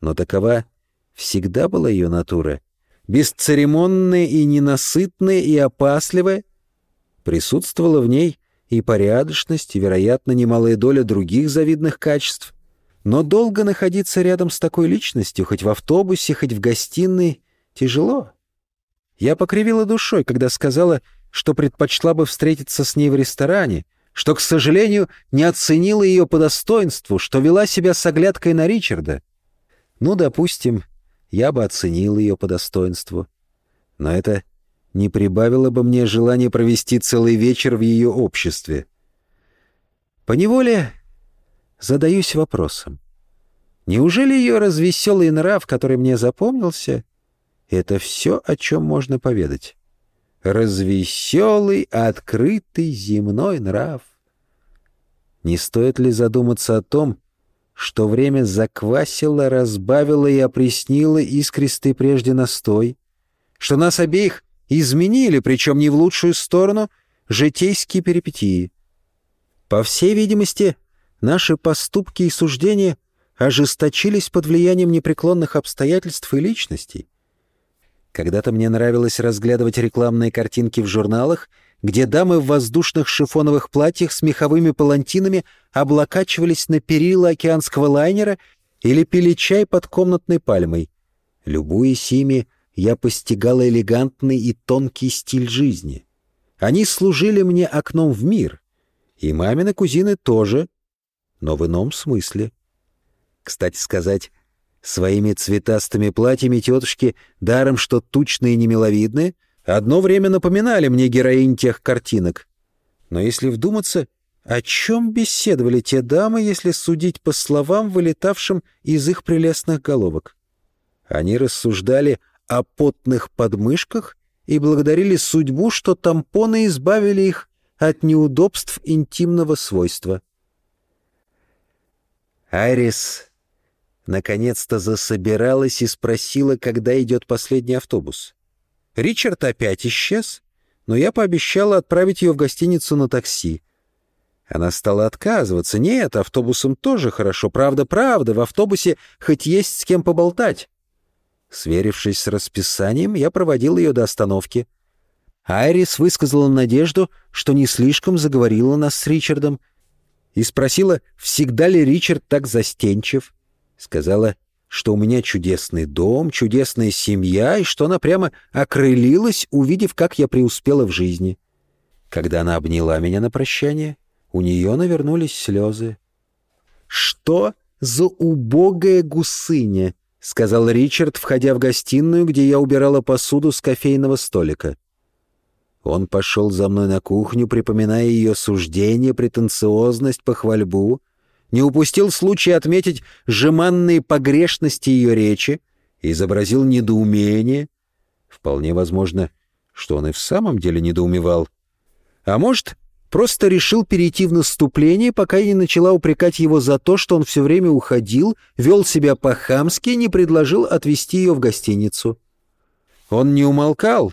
Но такова всегда была ее натура. Бесцеремонная и ненасытная и опасливая. Присутствовала в ней и порядочность, и, вероятно, немалая доля других завидных качеств. Но долго находиться рядом с такой личностью, хоть в автобусе, хоть в гостиной, тяжело. Я покривила душой, когда сказала, что предпочла бы встретиться с ней в ресторане, что, к сожалению, не оценила ее по достоинству, что вела себя с оглядкой на Ричарда. Ну, допустим, я бы оценил ее по достоинству. Но это не прибавило бы мне желания провести целый вечер в ее обществе. Поневоле задаюсь вопросом. Неужели ее развеселый нрав, который мне запомнился, это все, о чем можно поведать? Развеселый, открытый земной нрав. Не стоит ли задуматься о том, что время заквасило, разбавило и опреснило искристый прежде настой, что нас обеих изменили, причем не в лучшую сторону, житейские перипетии. По всей видимости, Наши поступки и суждения ожесточились под влиянием непреклонных обстоятельств и личностей. Когда-то мне нравилось разглядывать рекламные картинки в журналах, где дамы в воздушных шифоновых платьях с меховыми палантинами облокачивались на перила океанского лайнера или пили чай под комнатной пальмой. Любуясь ими, я постигала элегантный и тонкий стиль жизни. Они служили мне окном в мир. И мамины кузины тоже, но в ином смысле. Кстати сказать, своими цветастыми платьями тетушки, даром что тучные и немиловидные, одно время напоминали мне героинь тех картинок. Но если вдуматься, о чем беседовали те дамы, если судить по словам, вылетавшим из их прелестных головок? Они рассуждали о потных подмышках и благодарили судьбу, что тампоны избавили их от неудобств интимного свойства. Айрис наконец-то засобиралась и спросила, когда идет последний автобус. Ричард опять исчез, но я пообещала отправить ее в гостиницу на такси. Она стала отказываться. Нет, автобусом тоже хорошо. Правда, правда, в автобусе хоть есть с кем поболтать. Сверившись с расписанием, я проводил ее до остановки. Айрис высказала надежду, что не слишком заговорила нас с Ричардом, и спросила, всегда ли Ричард так застенчив. Сказала, что у меня чудесный дом, чудесная семья, и что она прямо окрылилась, увидев, как я преуспела в жизни. Когда она обняла меня на прощание, у нее навернулись слезы. «Что за убогая гусыня?» — сказал Ричард, входя в гостиную, где я убирала посуду с кофейного столика. Он пошел за мной на кухню, припоминая ее суждение, претенциозность, похвальбу, не упустил случая отметить жеманные погрешности ее речи, изобразил недоумение. Вполне возможно, что он и в самом деле недоумевал. А может, просто решил перейти в наступление, пока я не начала упрекать его за то, что он все время уходил, вел себя по-хамски и не предложил отвезти ее в гостиницу. Он не умолкал,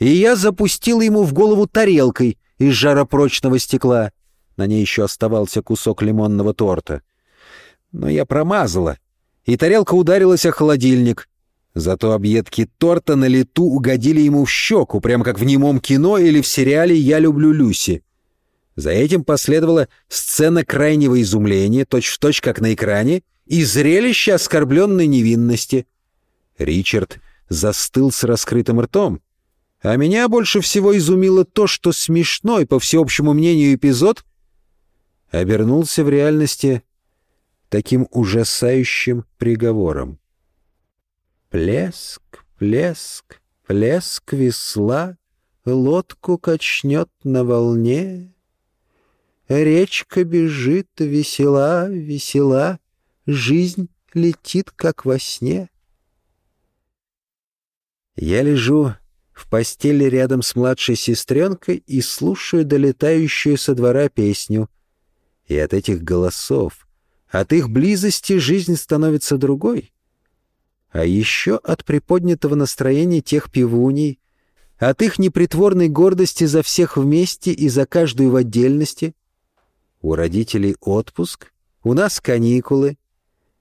и я запустил ему в голову тарелкой из жаропрочного стекла. На ней еще оставался кусок лимонного торта. Но я промазала, и тарелка ударилась о холодильник. Зато объедки торта на лету угодили ему в щеку, прямо как в немом кино или в сериале «Я люблю Люси». За этим последовала сцена крайнего изумления, точь-в-точь, точь, как на экране, и зрелище оскорбленной невинности. Ричард застыл с раскрытым ртом. А меня больше всего изумило то, что смешной, по всеобщему мнению, эпизод обернулся в реальности таким ужасающим приговором. Плеск, плеск, плеск весла, лодку качнет на волне, Речка бежит весела, весела, Жизнь летит, как во сне. Я лежу в постели рядом с младшей сестренкой и слушаю долетающую со двора песню. И от этих голосов, от их близости жизнь становится другой. А еще от приподнятого настроения тех пивуней, от их непритворной гордости за всех вместе и за каждую в отдельности — у родителей отпуск, у нас каникулы.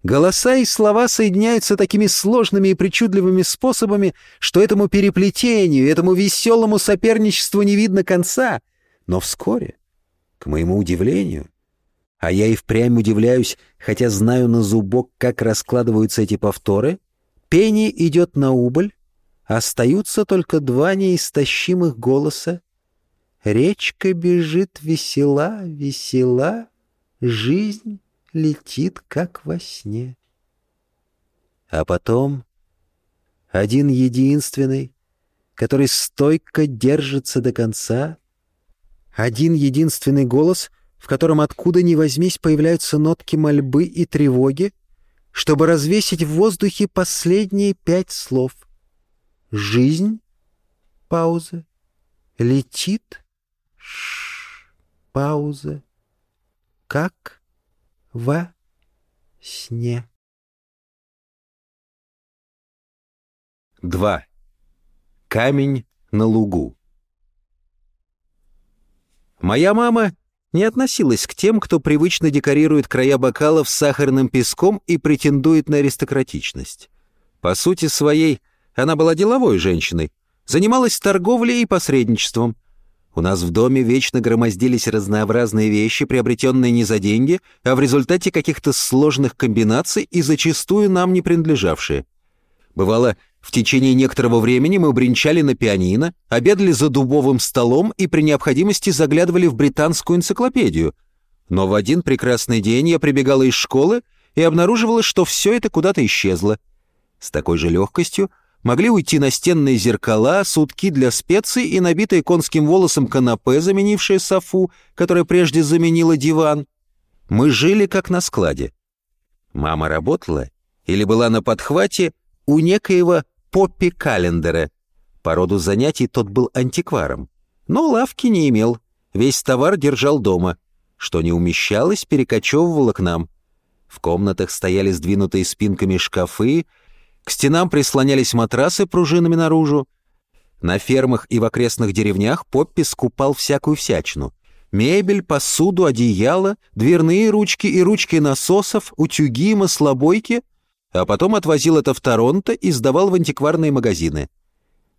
Голоса и слова соединяются такими сложными и причудливыми способами, что этому переплетению, этому веселому соперничеству не видно конца. Но вскоре, к моему удивлению, а я и впрямь удивляюсь, хотя знаю на зубок, как раскладываются эти повторы, пение идет на убыль, остаются только два неистощимых голоса. Речка бежит весела, весела, Жизнь летит, как во сне. А потом один единственный, который стойко держится до конца, один единственный голос, в котором откуда ни возьмись появляются нотки мольбы и тревоги, чтобы развесить в воздухе последние пять слов. Жизнь — пауза, летит — пауза, как во сне. 2. Камень на лугу. Моя мама не относилась к тем, кто привычно декорирует края бокалов сахарным песком и претендует на аристократичность. По сути своей, она была деловой женщиной, занималась торговлей и посредничеством, у нас в доме вечно громоздились разнообразные вещи, приобретенные не за деньги, а в результате каких-то сложных комбинаций и зачастую нам не принадлежавшие. Бывало, в течение некоторого времени мы бренчали на пианино, обедали за дубовым столом и при необходимости заглядывали в британскую энциклопедию. Но в один прекрасный день я прибегала из школы и обнаруживала, что все это куда-то исчезло. С такой же легкостью могли уйти настенные зеркала, сутки для специй и набитые конским волосом канапе, заменившее софу, которая прежде заменила диван. Мы жили как на складе. Мама работала или была на подхвате у некоего Поппи Календера. По роду занятий тот был антикваром. Но лавки не имел, весь товар держал дома. Что не умещалось, перекочевывало к нам. В комнатах стояли сдвинутые спинками шкафы, к стенам прислонялись матрасы пружинами наружу. На фермах и в окрестных деревнях Поппи скупал всякую всячину. Мебель, посуду, одеяло, дверные ручки и ручки насосов, утюги, маслобойки, а потом отвозил это в Торонто и сдавал в антикварные магазины.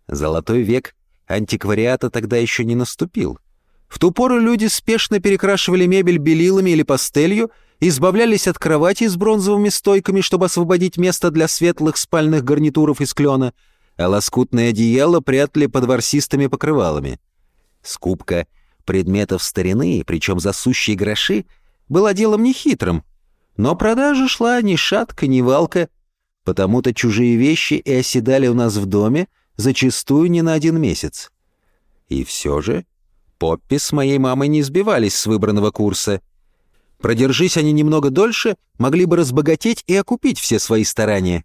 Золотой век антиквариата тогда еще не наступил. В ту пору люди спешно перекрашивали мебель белилами или пастелью, избавлялись от кровати с бронзовыми стойками, чтобы освободить место для светлых спальных гарнитуров из клена, а лоскутное одеяло прятали под ворсистыми покрывалами. Скупка предметов старины, причем за сущие гроши, была делом нехитрым, но продажа шла ни шатка, ни валка, потому-то чужие вещи и оседали у нас в доме зачастую не на один месяц. И все же Поппи с моей мамой не сбивались с выбранного курса. Продержись они немного дольше, могли бы разбогатеть и окупить все свои старания.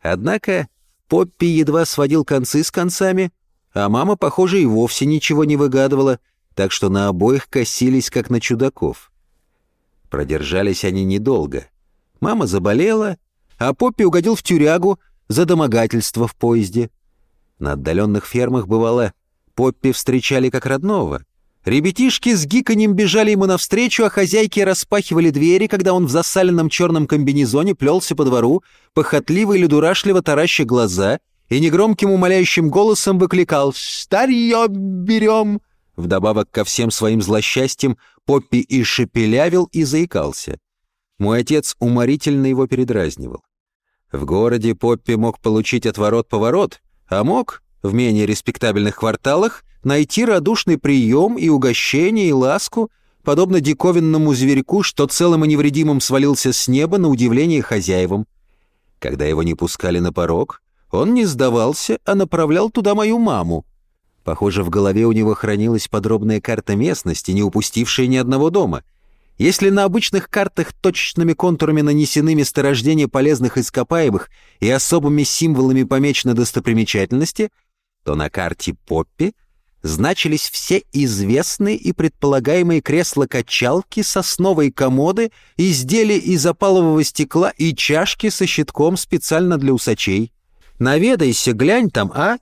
Однако Поппи едва сводил концы с концами, а мама, похоже, и вовсе ничего не выгадывала — так что на обоих косились, как на чудаков. Продержались они недолго. Мама заболела, а Поппи угодил в тюрягу за домогательство в поезде. На отдаленных фермах, бывало, Поппи встречали как родного. Ребятишки с гиканьем бежали ему навстречу, а хозяйки распахивали двери, когда он в засаленном черном комбинезоне плелся по двору, похотливо или дурашливо тараща глаза и негромким умоляющим голосом выкликал «Старье берем!» Вдобавок ко всем своим злосчастьям, Поппи и шепелявил, и заикался. Мой отец уморительно его передразнивал. В городе Поппи мог получить отворот-поворот, а мог, в менее респектабельных кварталах, найти радушный прием и угощение, и ласку, подобно диковинному зверьку, что целым и невредимым свалился с неба на удивление хозяевам. Когда его не пускали на порог, он не сдавался, а направлял туда мою маму, Похоже, в голове у него хранилась подробная карта местности, не упустившая ни одного дома. Если на обычных картах точечными контурами нанесены месторождения полезных ископаемых и особыми символами помечены достопримечательности, то на карте Поппи значились все известные и предполагаемые кресла-качалки, сосновые комоды, изделия из опалового стекла и чашки со щитком специально для усачей. «Наведайся, глянь там, а!»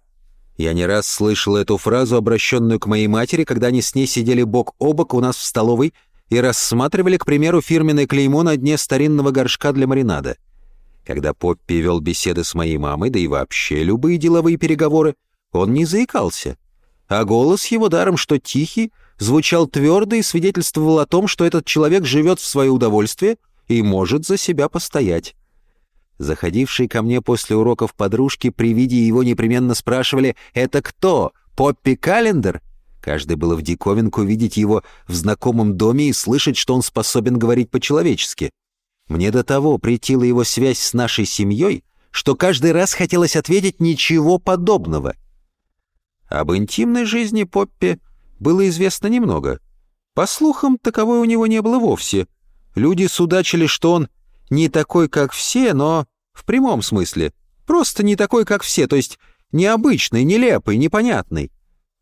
Я не раз слышал эту фразу, обращенную к моей матери, когда они с ней сидели бок о бок у нас в столовой и рассматривали, к примеру, фирменное клеймо на дне старинного горшка для маринада. Когда Поппи вел беседы с моей мамой, да и вообще любые деловые переговоры, он не заикался. А голос его, даром что тихий, звучал твердо и свидетельствовал о том, что этот человек живет в свое удовольствие и может за себя постоять. Заходившие ко мне после уроков подружки при виде его непременно спрашивали «Это кто? Поппи Календер?» Каждый было в диковинку видеть его в знакомом доме и слышать, что он способен говорить по-человечески. Мне до того притила его связь с нашей семьей, что каждый раз хотелось ответить ничего подобного. Об интимной жизни Поппи было известно немного. По слухам, таковой у него не было вовсе. Люди судачили, что он не такой, как все, но в прямом смысле. Просто не такой, как все, то есть необычный, нелепый, непонятный.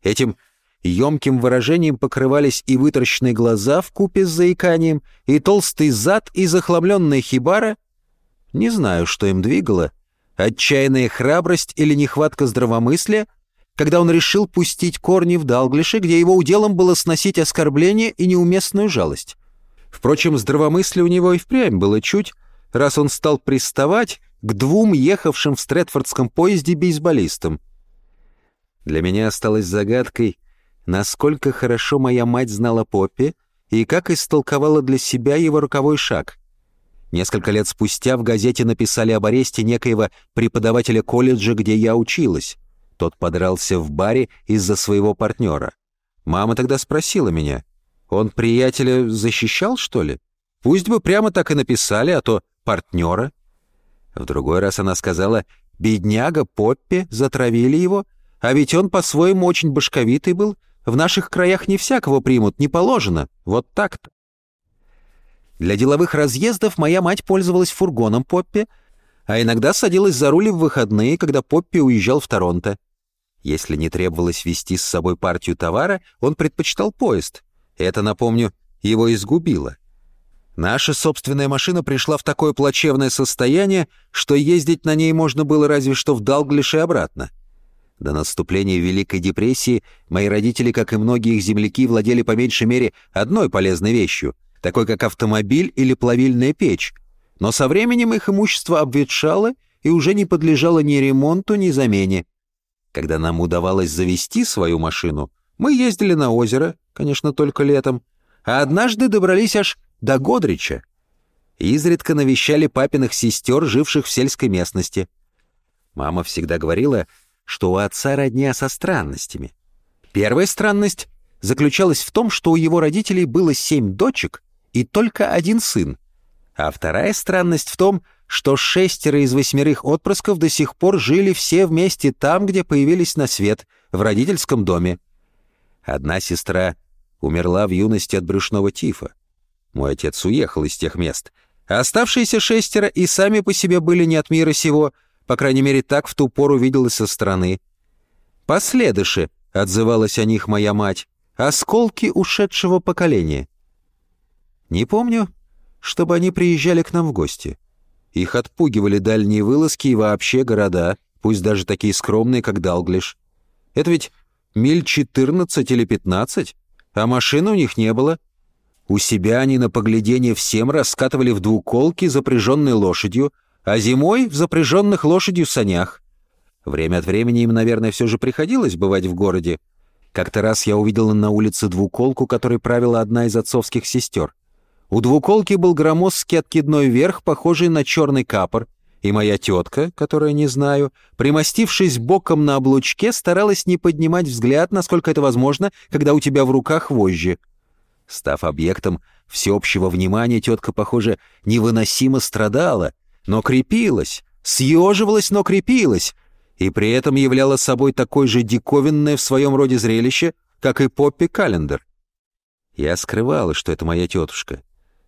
Этим емким выражением покрывались и вытращенные глаза в купе с заиканием, и толстый зад, и захламленная хибара. Не знаю, что им двигало. Отчаянная храбрость или нехватка здравомыслия, когда он решил пустить корни в Далглише, где его уделом было сносить оскорбление и неуместную жалость. Впрочем, здравомыслие у него и впрямь было чуть, раз он стал приставать к двум ехавшим в Стрэдфордском поезде бейсболистам. Для меня осталось загадкой, насколько хорошо моя мать знала Поппи и как истолковала для себя его роковой шаг. Несколько лет спустя в газете написали об аресте некоего преподавателя колледжа, где я училась. Тот подрался в баре из-за своего партнера. Мама тогда спросила меня, он приятеля защищал, что ли? Пусть бы прямо так и написали, а то партнера. В другой раз она сказала, бедняга Поппи, затравили его, а ведь он по-своему очень башковитый был, в наших краях не всякого примут, не положено, вот так-то. Для деловых разъездов моя мать пользовалась фургоном Поппи, а иногда садилась за руль в выходные, когда Поппи уезжал в Торонто. Если не требовалось вести с собой партию товара, он предпочитал поезд. Это, напомню, его изгубило. Наша собственная машина пришла в такое плачевное состояние, что ездить на ней можно было разве что в Далглиш и обратно. До наступления Великой депрессии мои родители, как и многие их земляки, владели по меньшей мере одной полезной вещью, такой как автомобиль или плавильная печь. Но со временем их имущество обветшало и уже не подлежало ни ремонту, ни замене. Когда нам удавалось завести свою машину, мы ездили на озеро, конечно, только летом, а однажды добрались аж до Годрича. Изредка навещали папиных сестер, живших в сельской местности. Мама всегда говорила, что у отца родня со странностями. Первая странность заключалась в том, что у его родителей было семь дочек и только один сын. А вторая странность в том, что шестеро из восьмерых отпрысков до сих пор жили все вместе там, где появились на свет, в родительском доме. Одна сестра умерла в юности от брюшного тифа. Мой отец уехал из тех мест. А оставшиеся шестеро и сами по себе были не от мира сего, по крайней мере, так в ту пору виделось со стороны. «Последыши», — отзывалась о них моя мать, — «осколки ушедшего поколения». Не помню, чтобы они приезжали к нам в гости. Их отпугивали дальние вылазки и вообще города, пусть даже такие скромные, как Далглиш. Это ведь миль 14 или 15, а машины у них не было. У себя они на поглядение всем раскатывали в двуколки, запряженной лошадью, а зимой в запряженных лошадью санях. Время от времени им, наверное, все же приходилось бывать в городе. Как-то раз я увидел на улице двуколку, которой правила одна из отцовских сестер. У двуколки был громоздкий откидной верх, похожий на черный капор, и моя тетка, которая не знаю, примостившись боком на облучке, старалась не поднимать взгляд, насколько это возможно, когда у тебя в руках вожжи. Став объектом всеобщего внимания, тетка, похоже, невыносимо страдала, но крепилась, съеживалась, но крепилась, и при этом являла собой такой же диковинное в своем роде зрелище, как и Поппи Календер. Я скрывала, что это моя тетушка.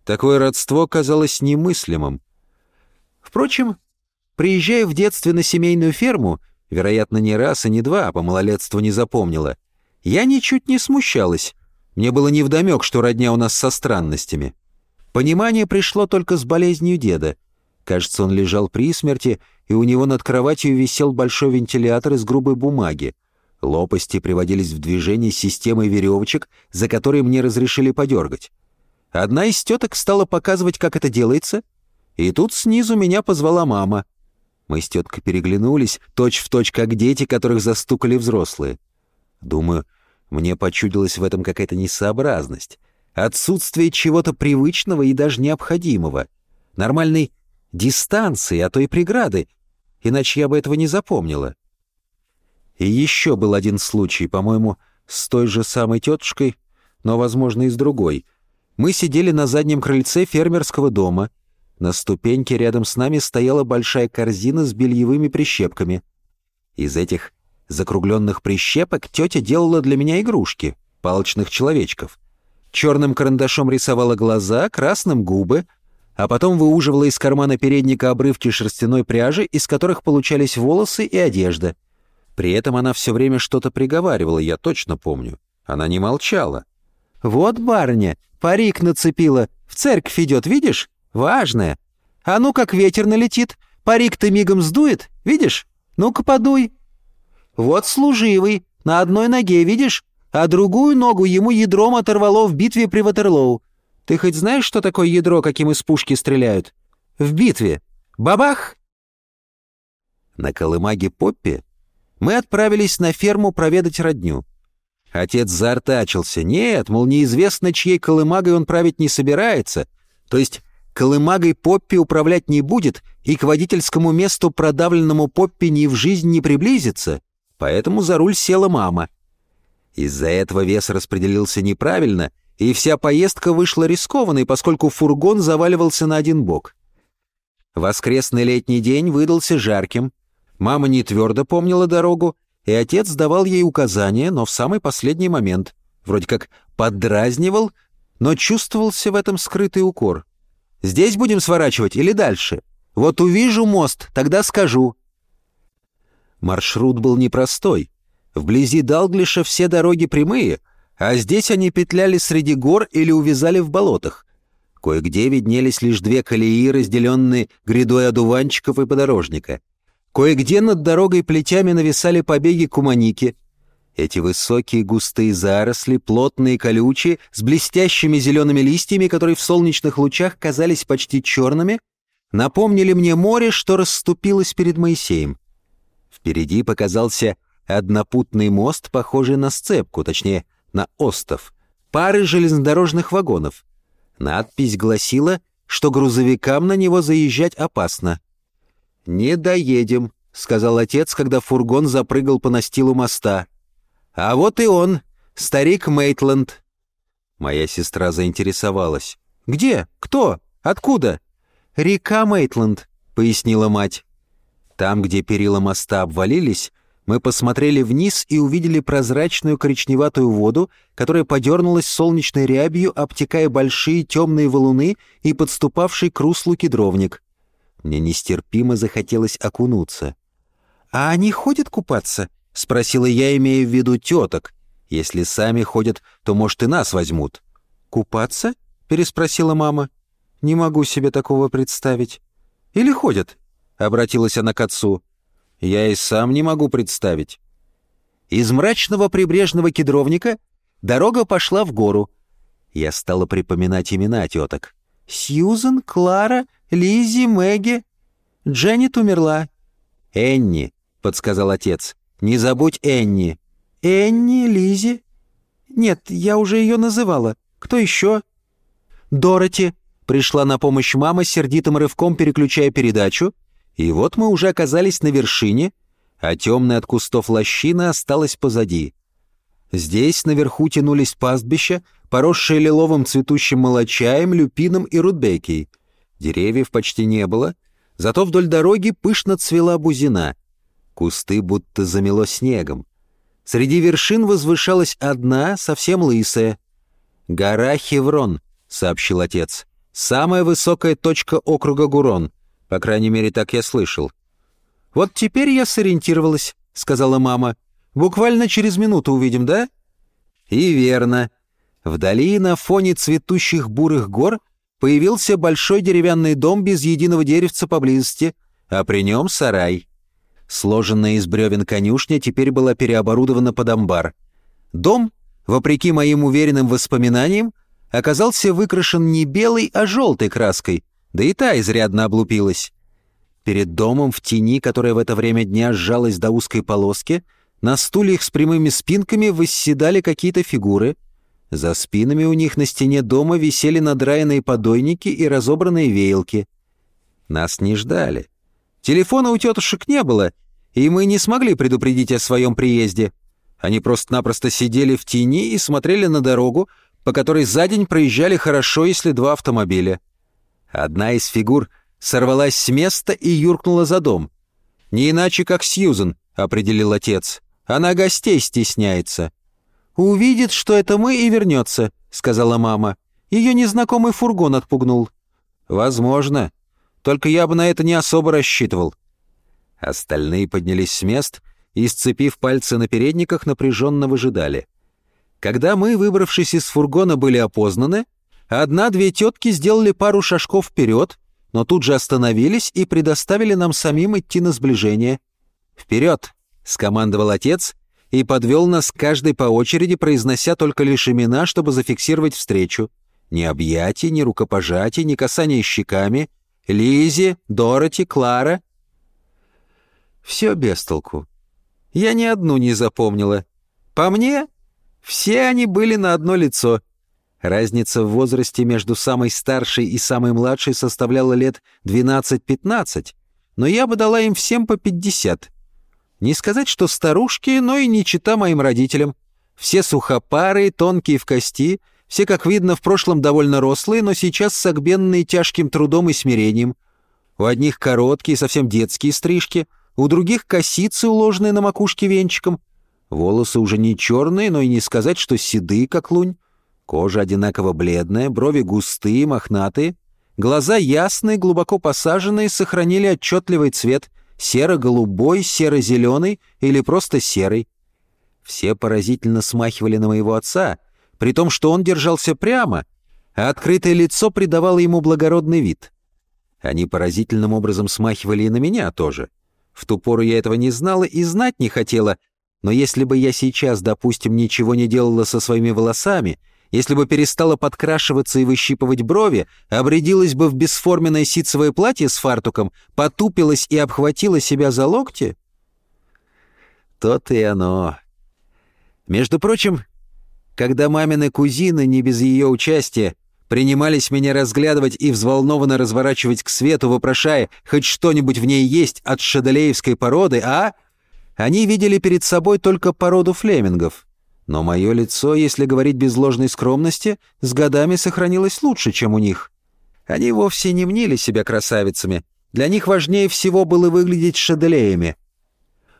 Такое родство казалось немыслимым. Впрочем, приезжая в детстве на семейную ферму, вероятно, не раз и не два, по малолетству не запомнила, я ничуть не смущалась. Мне было невдомек, что родня у нас со странностями. Понимание пришло только с болезнью деда. Кажется, он лежал при смерти, и у него над кроватью висел большой вентилятор из грубой бумаги. Лопасти приводились в движение системой веревочек, за которые мне разрешили подергать. Одна из теток стала показывать, как это делается, и тут снизу меня позвала мама. Мы с теткой переглянулись, точь-в-точь, точь, как дети, которых застукали взрослые. Думаю, мне почудилась в этом какая-то несообразность, отсутствие чего-то привычного и даже необходимого, нормальной дистанции, а то и преграды, иначе я бы этого не запомнила. И еще был один случай, по-моему, с той же самой тетушкой, но, возможно, и с другой — мы сидели на заднем крыльце фермерского дома. На ступеньке рядом с нами стояла большая корзина с бельевыми прищепками. Из этих закругленных прищепок тетя делала для меня игрушки, палочных человечков. Черным карандашом рисовала глаза, красным — губы, а потом выуживала из кармана передника обрывки шерстяной пряжи, из которых получались волосы и одежда. При этом она все время что-то приговаривала, я точно помню. Она не молчала. «Вот, барыня, парик нацепила, в церковь идет, видишь? Важная. А ну как ветер налетит, парик-то мигом сдует, видишь? Ну-ка подуй. Вот служивый, на одной ноге, видишь? А другую ногу ему ядром оторвало в битве при Ватерлоу. Ты хоть знаешь, что такое ядро, каким из пушки стреляют? В битве. Бабах!» На колымаге Поппи мы отправились на ферму проведать родню. Отец заортачился. Нет, мол, неизвестно, чьей колымагой он править не собирается. То есть колымагой Поппи управлять не будет и к водительскому месту продавленному Поппи ни в жизнь не приблизится. Поэтому за руль села мама. Из-за этого вес распределился неправильно, и вся поездка вышла рискованной, поскольку фургон заваливался на один бок. Воскресный летний день выдался жарким. Мама не твердо помнила дорогу, и отец давал ей указания, но в самый последний момент. Вроде как поддразнивал, но чувствовался в этом скрытый укор. «Здесь будем сворачивать или дальше? Вот увижу мост, тогда скажу». Маршрут был непростой. Вблизи Далглиша все дороги прямые, а здесь они петляли среди гор или увязали в болотах. Кое-где виднелись лишь две колеи, разделенные грядой одуванчиков и подорожника — Кое-где над дорогой плетями нависали побеги куманики. Эти высокие густые заросли, плотные колючие, с блестящими зелеными листьями, которые в солнечных лучах казались почти черными, напомнили мне море, что расступилось перед Моисеем. Впереди показался однопутный мост, похожий на сцепку, точнее, на остов, пары железнодорожных вагонов. Надпись гласила, что грузовикам на него заезжать опасно. «Не доедем», — сказал отец, когда фургон запрыгал по настилу моста. «А вот и он, старик Мейтленд». Моя сестра заинтересовалась. «Где? Кто? Откуда?» «Река Мейтленд», — пояснила мать. Там, где перила моста обвалились, мы посмотрели вниз и увидели прозрачную коричневатую воду, которая подернулась солнечной рябью, обтекая большие темные валуны и подступавший к руслу кедровник. Мне нестерпимо захотелось окунуться. «А они ходят купаться?» — спросила я, имея в виду теток. «Если сами ходят, то, может, и нас возьмут». «Купаться?» — переспросила мама. «Не могу себе такого представить». «Или ходят?» — обратилась она к отцу. Я и сам не могу представить. Из мрачного прибрежного кедровника дорога пошла в гору. Я стала припоминать имена теток. Сьюзен, Клара, Лизи, Мэгги. Дженнет умерла. «Энни», — подсказал отец. «Не забудь Энни». «Энни, Лизи?» «Нет, я уже ее называла. Кто еще?» «Дороти», — пришла на помощь мама, сердитым рывком переключая передачу, и вот мы уже оказались на вершине, а темная от кустов лощина осталась позади. Здесь наверху тянулись пастбища, поросшие лиловым цветущим молочаем, люпином и рудбекией. Деревьев почти не было, зато вдоль дороги пышно цвела бузина. Кусты будто замело снегом. Среди вершин возвышалась одна, совсем лысая. «Гора Хеврон», — сообщил отец. «Самая высокая точка округа Гурон. По крайней мере, так я слышал. «Вот теперь я сориентировалась», — сказала мама. «Буквально через минуту увидим, да?» И верно. Вдали на фоне цветущих бурых гор появился большой деревянный дом без единого деревца поблизости, а при нем сарай. Сложенная из бревен конюшня теперь была переоборудована под амбар. Дом, вопреки моим уверенным воспоминаниям, оказался выкрашен не белой, а желтой краской — да и та изрядно облупилась. Перед домом в тени, которая в это время дня сжалась до узкой полоски, на стульях с прямыми спинками восседали какие-то фигуры. За спинами у них на стене дома висели надраенные подойники и разобранные веялки. Нас не ждали. Телефона у тетушек не было, и мы не смогли предупредить о своем приезде. Они просто-напросто сидели в тени и смотрели на дорогу, по которой за день проезжали хорошо, если два автомобиля. Одна из фигур сорвалась с места и юркнула за дом. «Не иначе, как Сьюзен», — определил отец. «Она гостей стесняется». «Увидит, что это мы, и вернется», — сказала мама. Ее незнакомый фургон отпугнул. «Возможно. Только я бы на это не особо рассчитывал». Остальные поднялись с мест и, сцепив пальцы на передниках, напряженно выжидали. Когда мы, выбравшись из фургона, были опознаны, Одна-две тетки сделали пару шажков вперед, но тут же остановились и предоставили нам самим идти на сближение. «Вперед!» — скомандовал отец и подвел нас каждый по очереди, произнося только лишь имена, чтобы зафиксировать встречу. Ни объятий, ни рукопожатий, ни касания щеками. Лизи, Дороти, Клара. Все без толку. Я ни одну не запомнила. По мне, все они были на одно лицо — Разница в возрасте между самой старшей и самой младшей составляла лет 12-15, но я бы дала им всем по 50. Не сказать, что старушки, но и не чита моим родителям. Все сухопарые, тонкие в кости, все, как видно, в прошлом довольно рослые, но сейчас согбенные тяжким трудом и смирением. У одних короткие, совсем детские стрижки, у других косицы, уложенные на макушке венчиком. Волосы уже не черные, но и не сказать, что седые, как лунь. Кожа одинаково бледная, брови густые, мохнатые. Глаза ясные, глубоко посаженные, сохранили отчетливый цвет серо-голубой, серо-зеленый или просто серый. Все поразительно смахивали на моего отца, при том, что он держался прямо, а открытое лицо придавало ему благородный вид. Они поразительным образом смахивали и на меня тоже. В ту пору я этого не знала и знать не хотела, но если бы я сейчас, допустим, ничего не делала со своими волосами, если бы перестала подкрашиваться и выщипывать брови, обрядилась бы в бесформенное ситцевое платье с фартуком, потупилась и обхватила себя за локти? То-то и оно. Между прочим, когда мамины кузины, не без ее участия, принимались меня разглядывать и взволнованно разворачивать к свету, вопрошая, хоть что-нибудь в ней есть от шаделеевской породы, а? Они видели перед собой только породу флемингов. Но мое лицо, если говорить без ложной скромности, с годами сохранилось лучше, чем у них. Они вовсе не мнили себя красавицами. Для них важнее всего было выглядеть шаделеями.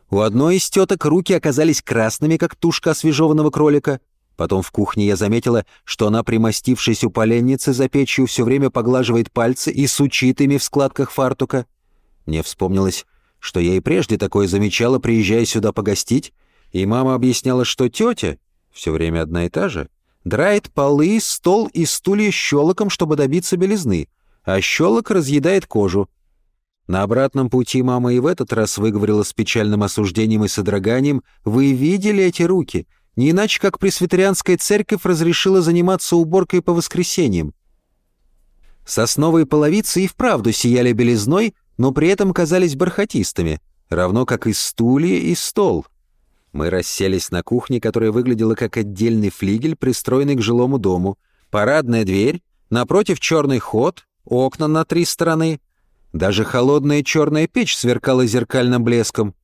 У одной из теток руки оказались красными, как тушка освежеванного кролика — Потом в кухне я заметила, что она, примостившись у поленницы за печью, все время поглаживает пальцы и сучит ими в складках фартука. Мне вспомнилось, что я и прежде такое замечала, приезжая сюда погостить, и мама объясняла, что тетя, все время одна и та же, драет полы, стол и стулья щелоком, чтобы добиться белизны, а щелок разъедает кожу. На обратном пути мама и в этот раз выговорила с печальным осуждением и содроганием «Вы видели эти руки? Не иначе, как пресвитерианская церковь разрешила заниматься уборкой по воскресеньям. Сосновые половицы и вправду сияли белизной, но при этом казались бархатистыми, равно как и стулья и стол. Мы расселись на кухне, которая выглядела как отдельный флигель, пристроенный к жилому дому. Парадная дверь, напротив черный ход, окна на три стороны. Даже холодная черная печь сверкала зеркальным блеском.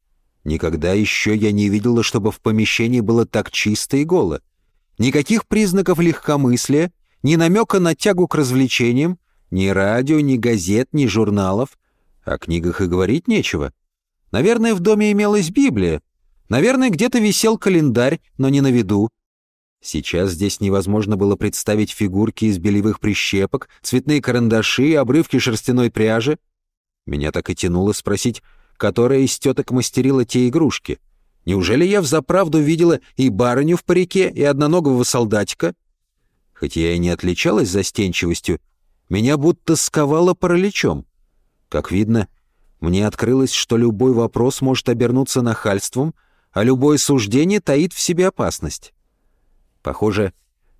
Никогда еще я не видела, чтобы в помещении было так чисто и голо. Никаких признаков легкомыслия, ни намека на тягу к развлечениям, ни радио, ни газет, ни журналов. О книгах и говорить нечего. Наверное, в доме имелась Библия. Наверное, где-то висел календарь, но не на виду. Сейчас здесь невозможно было представить фигурки из белевых прищепок, цветные карандаши, обрывки шерстяной пряжи. Меня так и тянуло спросить, которая из теток мастерила те игрушки. Неужели я взаправду видела и барыню в парике, и одноногого солдатика? Хоть я и не отличалась застенчивостью, меня будто сковало параличом. Как видно, мне открылось, что любой вопрос может обернуться нахальством, а любое суждение таит в себе опасность. Похоже,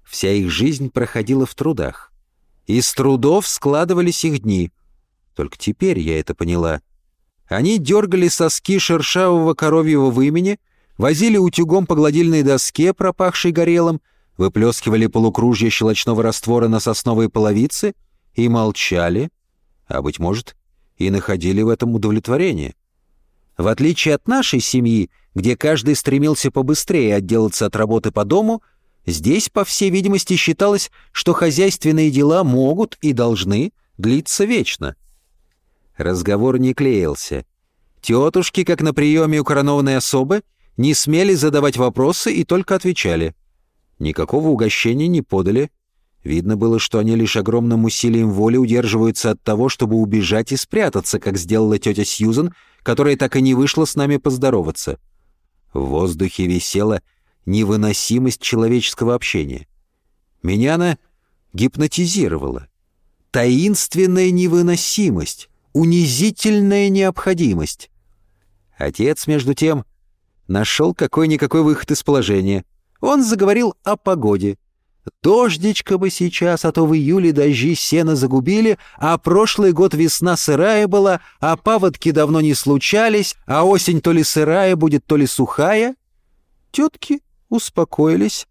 вся их жизнь проходила в трудах. Из трудов складывались их дни. Только теперь я это поняла — они дергали соски шершавого коровьего вымени, возили утюгом по гладильной доске, пропахшей горелым, выплескивали полукружье щелочного раствора на сосновые половицы и молчали, а, быть может, и находили в этом удовлетворение. В отличие от нашей семьи, где каждый стремился побыстрее отделаться от работы по дому, здесь, по всей видимости, считалось, что хозяйственные дела могут и должны длиться вечно — Разговор не клеился. Тетушки, как на приеме у коронованной особы, не смели задавать вопросы и только отвечали. Никакого угощения не подали. Видно было, что они лишь огромным усилием воли удерживаются от того, чтобы убежать и спрятаться, как сделала тетя Сьюзен, которая так и не вышла с нами поздороваться. В воздухе висела невыносимость человеческого общения. Меня она гипнотизировала. Таинственная невыносимость унизительная необходимость. Отец, между тем, нашел какой-никакой выход из положения. Он заговорил о погоде. Дождичка бы сейчас, а то в июле дожди сено загубили, а прошлый год весна сырая была, а паводки давно не случались, а осень то ли сырая будет, то ли сухая. Тетки успокоились.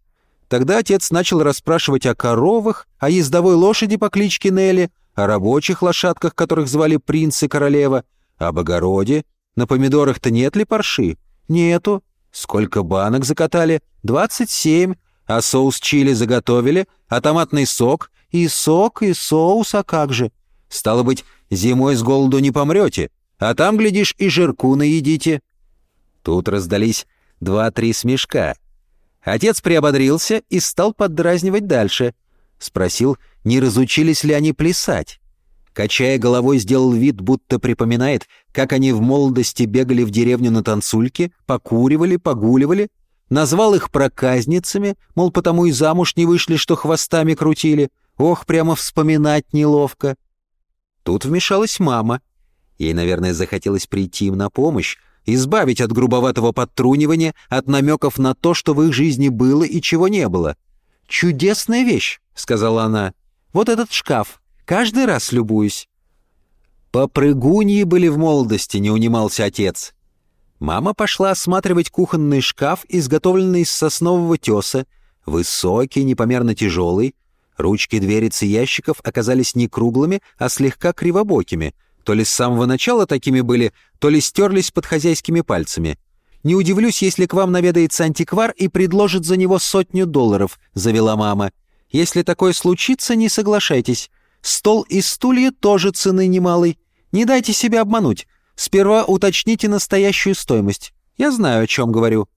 Тогда отец начал расспрашивать о коровах, о ездовой лошади по кличке Нелли, о рабочих лошадках, которых звали принц и королева, об огороде. На помидорах-то нет ли парши? Нету. Сколько банок закатали? Двадцать семь. А соус чили заготовили? А томатный сок? И сок, и соус, а как же? Стало быть, зимой с голоду не помрете, а там, глядишь, и жирку наедите. Тут раздались два-три смешка. Отец приободрился и стал поддразнивать дальше. Спросил, не разучились ли они плясать. Качая головой, сделал вид, будто припоминает, как они в молодости бегали в деревню на танцульке, покуривали, погуливали. Назвал их проказницами, мол, потому и замуж не вышли, что хвостами крутили. Ох, прямо вспоминать неловко. Тут вмешалась мама. Ей, наверное, захотелось прийти им на помощь, избавить от грубоватого подтрунивания, от намеков на то, что в их жизни было и чего не было. «Чудесная вещь», — сказала она. «Вот этот шкаф. Каждый раз любуюсь». «Попрыгуньи были в молодости», — не унимался отец. Мама пошла осматривать кухонный шкаф, изготовленный из соснового теса, высокий, непомерно тяжелый. Ручки дверицы ящиков оказались не круглыми, а слегка кривобокими — то ли с самого начала такими были, то ли стерлись под хозяйскими пальцами. «Не удивлюсь, если к вам наведается антиквар и предложит за него сотню долларов», — завела мама. «Если такое случится, не соглашайтесь. Стол и стулья тоже цены немалой. Не дайте себя обмануть. Сперва уточните настоящую стоимость. Я знаю, о чем говорю».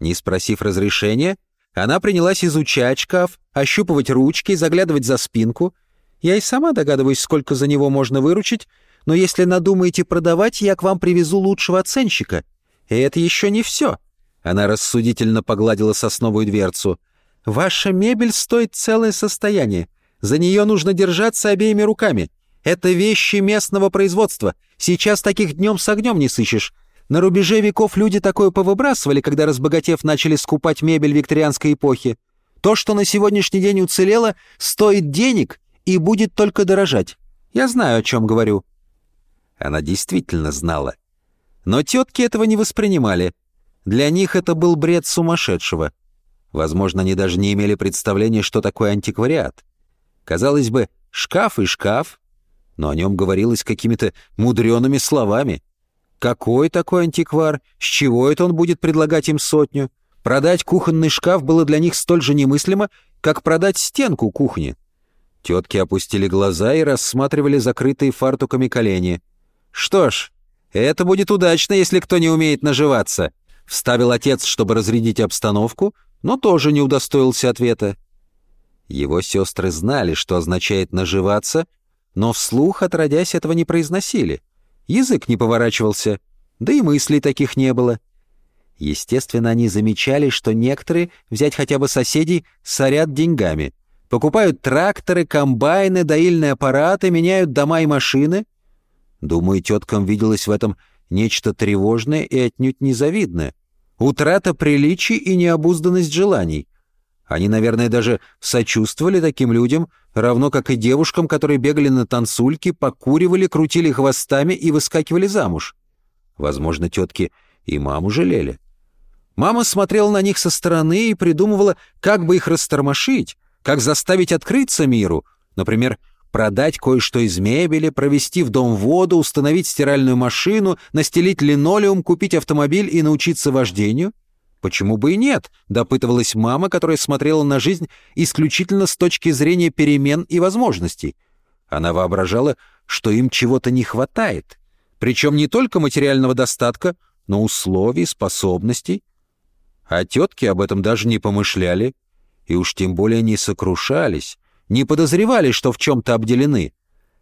Не спросив разрешения, она принялась изучать шкаф, ощупывать ручки, заглядывать за спинку. Я и сама догадываюсь, сколько за него можно выручить, но если надумаете продавать, я к вам привезу лучшего оценщика. И это еще не все». Она рассудительно погладила сосновую дверцу. «Ваша мебель стоит целое состояние. За нее нужно держаться обеими руками. Это вещи местного производства. Сейчас таких днем с огнем не сыщешь. На рубеже веков люди такое повыбрасывали, когда, разбогатев, начали скупать мебель викторианской эпохи. То, что на сегодняшний день уцелело, стоит денег и будет только дорожать. Я знаю, о чем говорю. Она действительно знала. Но тетки этого не воспринимали. Для них это был бред сумасшедшего. Возможно, они даже не имели представления, что такое антиквариат. Казалось бы, шкаф и шкаф, но о нем говорилось какими-то мудреными словами. Какой такой антиквар? С чего это он будет предлагать им сотню? Продать кухонный шкаф было для них столь же немыслимо, как продать стенку кухни. Тетки опустили глаза и рассматривали закрытые фартуками колени. «Что ж, это будет удачно, если кто не умеет наживаться», — вставил отец, чтобы разрядить обстановку, но тоже не удостоился ответа. Его сестры знали, что означает «наживаться», но вслух, отродясь, этого не произносили. Язык не поворачивался, да и мыслей таких не было. Естественно, они замечали, что некоторые, взять хотя бы соседей, сорят деньгами. Покупают тракторы, комбайны, доильные аппараты, меняют дома и машины — Думаю, теткам виделось в этом нечто тревожное и отнюдь незавидное. Утрата приличий и необузданность желаний. Они, наверное, даже сочувствовали таким людям, равно как и девушкам, которые бегали на танцульки, покуривали, крутили хвостами и выскакивали замуж. Возможно, тетки и маму жалели. Мама смотрела на них со стороны и придумывала, как бы их растормошить, как заставить открыться миру, например, продать кое-что из мебели, провести в дом воду, установить стиральную машину, настелить линолеум, купить автомобиль и научиться вождению? Почему бы и нет? Допытывалась мама, которая смотрела на жизнь исключительно с точки зрения перемен и возможностей. Она воображала, что им чего-то не хватает. Причем не только материального достатка, но условий, способностей. А тетки об этом даже не помышляли и уж тем более не сокрушались, не подозревали, что в чем-то обделены.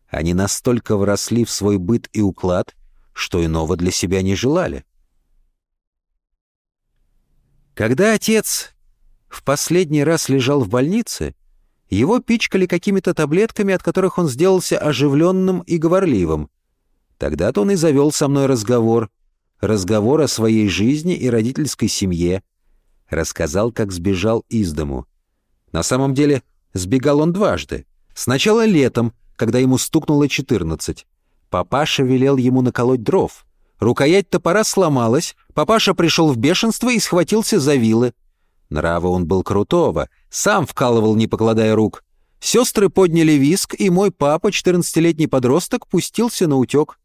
Они настолько вросли в свой быт и уклад, что иного для себя не желали. Когда отец в последний раз лежал в больнице, его пичкали какими-то таблетками, от которых он сделался оживленным и говорливым. Тогда-то он и завел со мной разговор, разговор о своей жизни и родительской семье, рассказал, как сбежал из дому. На самом деле Сбегал он дважды. Сначала летом, когда ему стукнуло 14. Папаша велел ему наколоть дров. Рукоять топора сломалась, папаша пришел в бешенство и схватился за вилы. Нрава он был крутого, сам вкалывал, не покладая рук. Сестры подняли виск, и мой папа, 14-летний подросток, пустился на утек.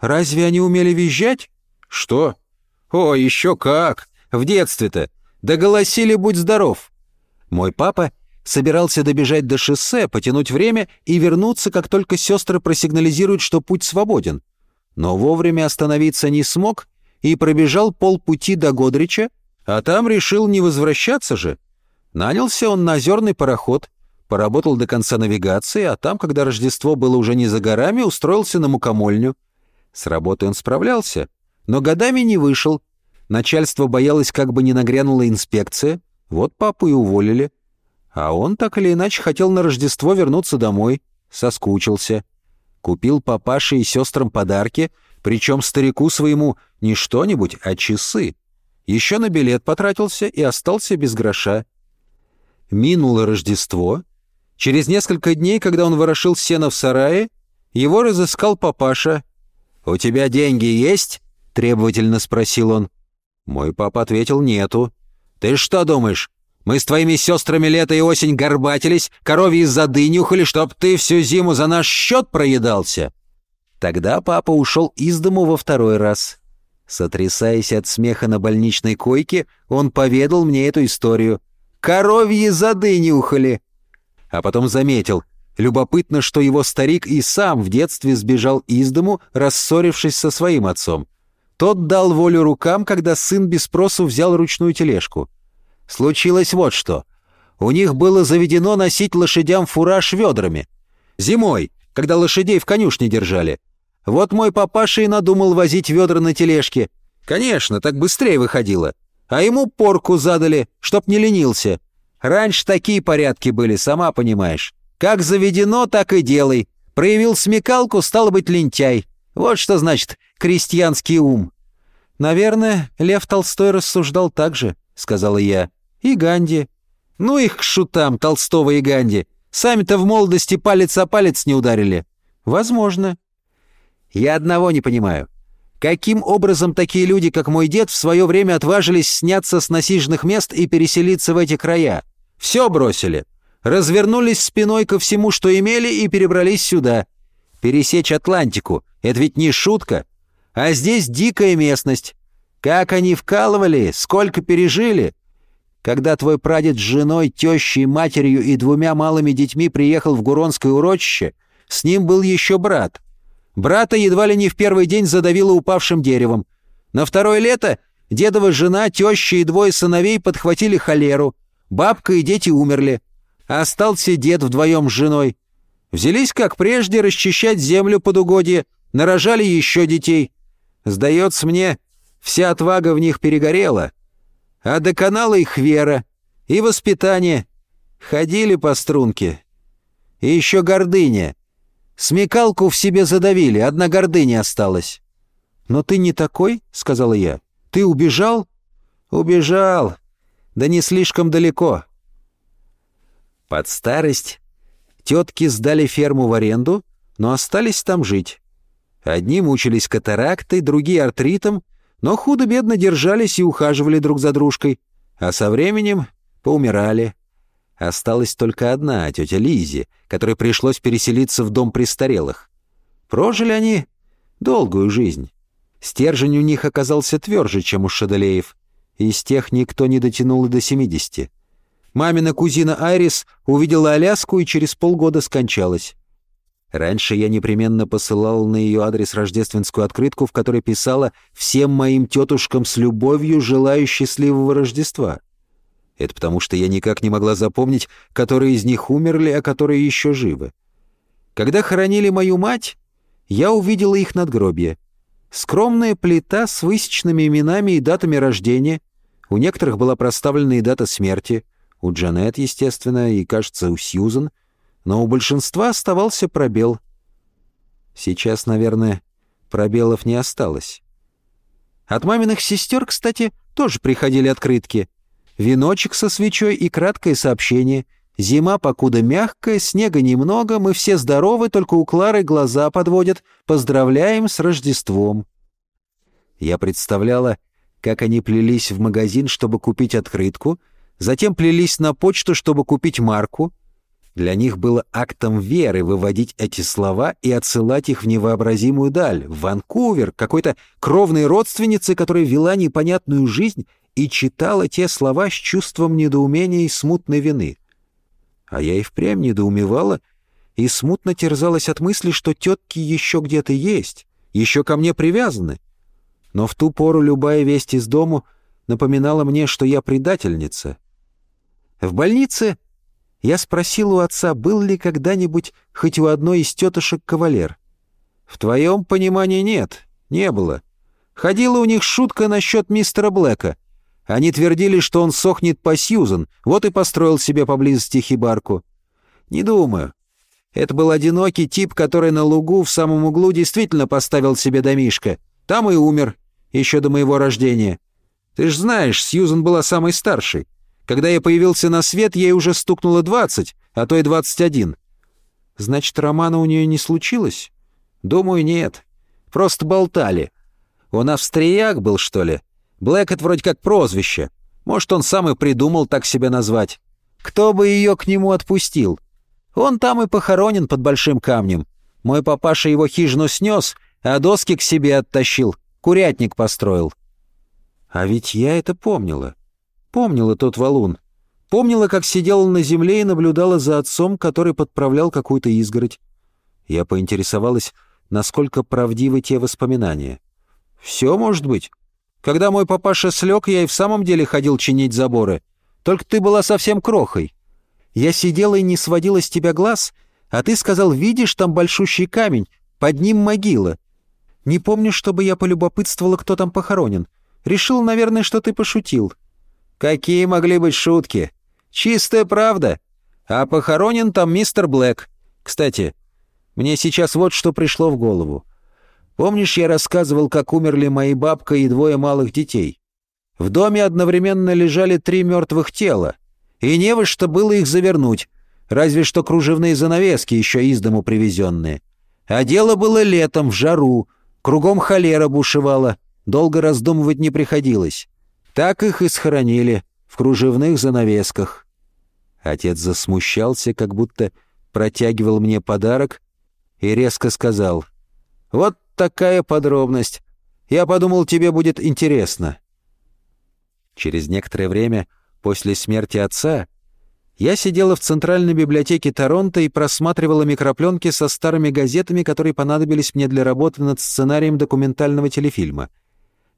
Разве они умели визжать? Что? О, еще как! В детстве-то! Да голосили «Будь здоров!» Мой папа собирался добежать до шоссе, потянуть время и вернуться, как только сестры просигнализируют, что путь свободен. Но вовремя остановиться не смог и пробежал полпути до Годрича, а там решил не возвращаться же. Нанялся он на озерный пароход, поработал до конца навигации, а там, когда Рождество было уже не за горами, устроился на мукомольню. С работой он справлялся, но годами не вышел. Начальство боялось, как бы не нагрянула инспекция. Вот папу и уволили. А он так или иначе хотел на Рождество вернуться домой, соскучился. Купил папаше и сестрам подарки, причем старику своему не что-нибудь, а часы. Еще на билет потратился и остался без гроша. Минуло Рождество. Через несколько дней, когда он ворошил сено в сарае, его разыскал папаша. «У тебя деньги есть?» — требовательно спросил он. Мой папа ответил «нету». «Ты что думаешь, мы с твоими сестрами лето и осень горбатились, коровьи зады нюхали, чтоб ты всю зиму за наш счет проедался?» Тогда папа ушел из дому во второй раз. Сотрясаясь от смеха на больничной койке, он поведал мне эту историю. «Коровьи зады нюхали!» А потом заметил. Любопытно, что его старик и сам в детстве сбежал из дому, рассорившись со своим отцом. Тот дал волю рукам, когда сын без спросу взял ручную тележку. Случилось вот что. У них было заведено носить лошадям фураж ведрами. Зимой, когда лошадей в конюшне держали. Вот мой папаша и надумал возить ведра на тележке. Конечно, так быстрее выходило. А ему порку задали, чтоб не ленился. Раньше такие порядки были, сама понимаешь. Как заведено, так и делай. Проявил смекалку, стал быть лентяй. Вот что значит крестьянский ум. Наверное, Лев Толстой рассуждал так же, сказала я. И Ганди. Ну их к шутам, Толстого и Ганди. Сами-то в молодости палец о палец не ударили. Возможно. Я одного не понимаю. Каким образом такие люди, как мой дед, в свое время отважились сняться с насиженных мест и переселиться в эти края? Все бросили. Развернулись спиной ко всему, что имели, и перебрались сюда. Пересечь Атлантику — это ведь не шутка. А здесь дикая местность. Как они вкалывали, сколько пережили — когда твой прадед с женой, тещей, матерью и двумя малыми детьми приехал в Гуронское урочище, с ним был еще брат. Брата едва ли не в первый день задавило упавшим деревом. На второе лето дедова жена, теща и двое сыновей подхватили холеру. Бабка и дети умерли. А остался дед вдвоем с женой. Взялись, как прежде, расчищать землю под угодье, нарожали еще детей. Сдается мне, вся отвага в них перегорела — а доконала их вера и воспитание. Ходили по струнке. И еще гордыня. Смекалку в себе задавили, одна гордыня осталась. «Но ты не такой?» — сказала я. «Ты убежал?» «Убежал. Да не слишком далеко». Под старость тетки сдали ферму в аренду, но остались там жить. Одни мучились катарактой, другие — артритом, но худо-бедно держались и ухаживали друг за дружкой, а со временем поумирали. Осталась только одна, тетя Лизи, которой пришлось переселиться в дом престарелых. Прожили они долгую жизнь. Стержень у них оказался тверже, чем у Шаделеев. Из тех никто не дотянул и до 70. Мамина кузина Айрис увидела Аляску и через полгода скончалась. Раньше я непременно посылал на ее адрес рождественскую открытку, в которой писала «Всем моим тетушкам с любовью желаю счастливого Рождества». Это потому, что я никак не могла запомнить, которые из них умерли, а которые еще живы. Когда хоронили мою мать, я увидела их надгробье. Скромная плита с высеченными именами и датами рождения. У некоторых была проставлена и дата смерти. У Джанет, естественно, и, кажется, у Сьюзан — но у большинства оставался пробел. Сейчас, наверное, пробелов не осталось. От маминых сестер, кстати, тоже приходили открытки. Веночек со свечой и краткое сообщение. Зима покуда мягкая, снега немного, мы все здоровы, только у Клары глаза подводят. Поздравляем с Рождеством. Я представляла, как они плелись в магазин, чтобы купить открытку, затем плелись на почту, чтобы купить марку, для них было актом веры выводить эти слова и отсылать их в невообразимую даль, в Ванкувер, какой-то кровной родственнице, которая вела непонятную жизнь и читала те слова с чувством недоумения и смутной вины. А я и впрямь недоумевала и смутно терзалась от мысли, что тетки еще где-то есть, еще ко мне привязаны. Но в ту пору любая весть из дому напоминала мне, что я предательница. В больнице я спросил у отца, был ли когда-нибудь хоть у одной из тетушек кавалер. «В твоем понимании нет, не было. Ходила у них шутка насчет мистера Блэка. Они твердили, что он сохнет по Сьюзан, вот и построил себе поблизости хибарку. Не думаю. Это был одинокий тип, который на лугу в самом углу действительно поставил себе домишко. Там и умер, еще до моего рождения. Ты ж знаешь, Сьюзан была самой старшей. Когда я появился на свет, ей уже стукнуло 20, а то и 21. Значит, романа у нее не случилось? Думаю, нет. Просто болтали. Он австрияк был, что ли? Блэкет вроде как прозвище. Может, он сам и придумал так себя назвать. Кто бы ее к нему отпустил? Он там и похоронен под большим камнем. Мой папаша его хижину снес, а доски к себе оттащил. Курятник построил. А ведь я это помнила. Помнила тот валун. Помнила, как сидела на земле и наблюдала за отцом, который подправлял какую-то изгородь. Я поинтересовалась, насколько правдивы те воспоминания. «Все может быть. Когда мой папаша слег, я и в самом деле ходил чинить заборы. Только ты была совсем крохой. Я сидела и не сводила с тебя глаз, а ты сказал, видишь, там большущий камень, под ним могила. Не помню, чтобы я полюбопытствовала, кто там похоронен. Решил, наверное, что ты пошутил». «Какие могли быть шутки? Чистая правда. А похоронен там мистер Блэк. Кстати, мне сейчас вот что пришло в голову. Помнишь, я рассказывал, как умерли мои бабка и двое малых детей? В доме одновременно лежали три мертвых тела, и не во что было их завернуть, разве что кружевные занавески, еще из дому привезенные. А дело было летом, в жару, кругом холера бушевала, долго раздумывать не приходилось. Так их и схоронили, в кружевных занавесках. Отец засмущался, как будто протягивал мне подарок, и резко сказал, «Вот такая подробность. Я подумал, тебе будет интересно». Через некоторое время после смерти отца я сидела в Центральной библиотеке Торонто и просматривала микропленки со старыми газетами, которые понадобились мне для работы над сценарием документального телефильма.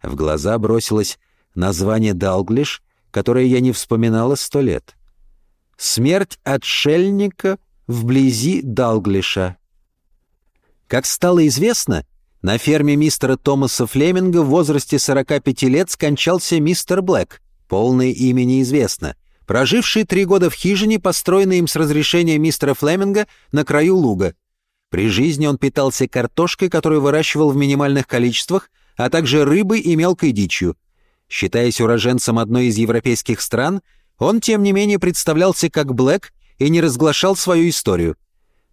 В глаза бросилось название «Далглиш», которое я не вспоминала сто лет. «Смерть отшельника вблизи Далглиша». Как стало известно, на ферме мистера Томаса Флеминга в возрасте 45 лет скончался мистер Блэк, полное имя неизвестно, проживший три года в хижине, построенной им с разрешения мистера Флеминга на краю луга. При жизни он питался картошкой, которую выращивал в минимальных количествах, а также рыбой и мелкой дичью. Считаясь уроженцем одной из европейских стран, он, тем не менее, представлялся как Блэк и не разглашал свою историю.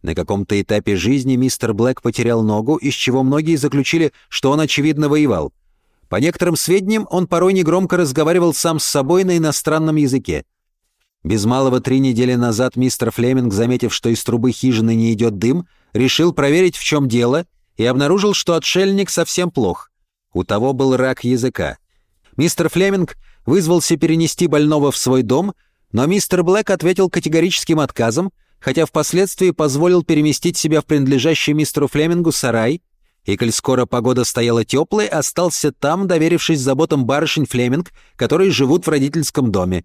На каком-то этапе жизни мистер Блэк потерял ногу, из чего многие заключили, что он, очевидно, воевал. По некоторым сведениям, он порой негромко разговаривал сам с собой на иностранном языке. Без малого три недели назад мистер Флеминг, заметив, что из трубы хижины не идет дым, решил проверить, в чем дело, и обнаружил, что отшельник совсем плох. У того был рак языка. Мистер Флеминг вызвался перенести больного в свой дом, но мистер Блэк ответил категорическим отказом, хотя впоследствии позволил переместить себя в принадлежащий мистеру Флемингу сарай, и, коль скоро погода стояла теплой, остался там, доверившись заботам барышень Флеминг, которые живут в родительском доме.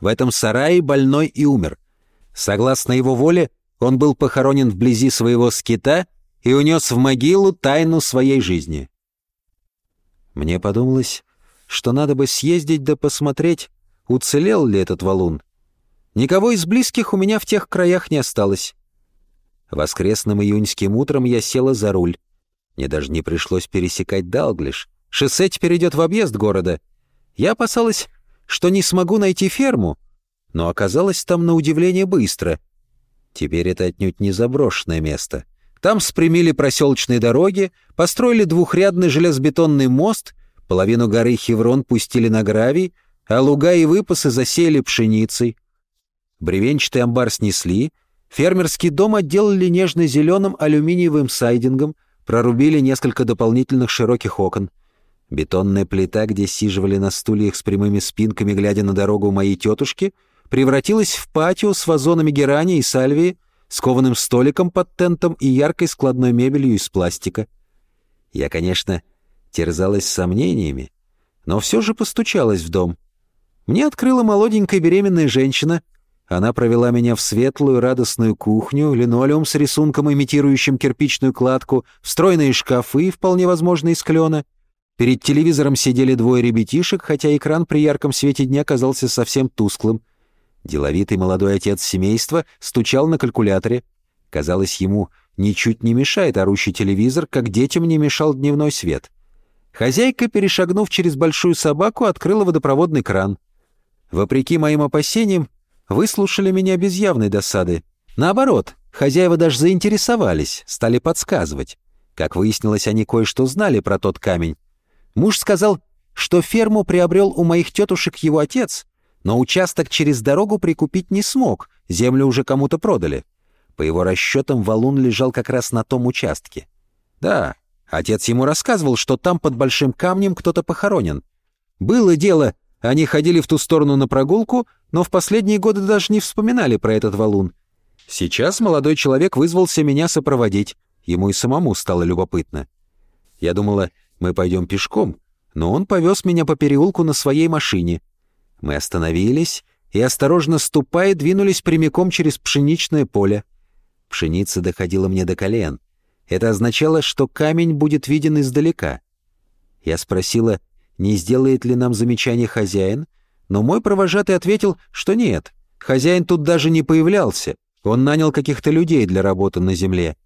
В этом сарае больной и умер. Согласно его воле, он был похоронен вблизи своего скита и унес в могилу тайну своей жизни. Мне подумалось, что надо бы съездить да посмотреть, уцелел ли этот валун. Никого из близких у меня в тех краях не осталось. Воскресным июньским утром я села за руль. Мне даже не пришлось пересекать Далглиш. Шоссе теперь идет в объезд города. Я опасалась, что не смогу найти ферму, но оказалось там на удивление быстро. Теперь это отнюдь не заброшенное место. Там спрямили проселочные дороги, построили двухрядный железобетонный мост, половину горы Хеврон пустили на гравий, а луга и выпасы засеяли пшеницей. Бревенчатый амбар снесли, фермерский дом отделали нежно-зеленым алюминиевым сайдингом, прорубили несколько дополнительных широких окон. Бетонная плита, где сиживали на стульях с прямыми спинками, глядя на дорогу моей тетушки, превратилась в патио с вазонами герани и сальвии, с столиком под тентом и яркой складной мебелью из пластика. Я, конечно, терзалась сомнениями, но все же постучалась в дом. Мне открыла молоденькая беременная женщина — она провела меня в светлую, радостную кухню, линолеум с рисунком, имитирующим кирпичную кладку, встроенные шкафы, вполне возможно, из клена. Перед телевизором сидели двое ребятишек, хотя экран при ярком свете дня казался совсем тусклым. Деловитый молодой отец семейства стучал на калькуляторе. Казалось, ему ничуть не мешает орущий телевизор, как детям не мешал дневной свет. Хозяйка, перешагнув через большую собаку, открыла водопроводный кран. Вопреки моим опасениям, выслушали меня без явной досады. Наоборот, хозяева даже заинтересовались, стали подсказывать. Как выяснилось, они кое-что знали про тот камень. Муж сказал, что ферму приобрел у моих тетушек его отец, но участок через дорогу прикупить не смог, землю уже кому-то продали. По его расчетам, валун лежал как раз на том участке. Да, отец ему рассказывал, что там под большим камнем кто-то похоронен. Было дело, они ходили в ту сторону на прогулку, но в последние годы даже не вспоминали про этот валун. Сейчас молодой человек вызвался меня сопроводить. Ему и самому стало любопытно. Я думала, мы пойдем пешком, но он повез меня по переулку на своей машине. Мы остановились и, осторожно ступая, двинулись прямиком через пшеничное поле. Пшеница доходила мне до колен. Это означало, что камень будет виден издалека. Я спросила, не сделает ли нам замечание хозяин, но мой провожатый ответил, что нет, хозяин тут даже не появлялся, он нанял каких-то людей для работы на земле.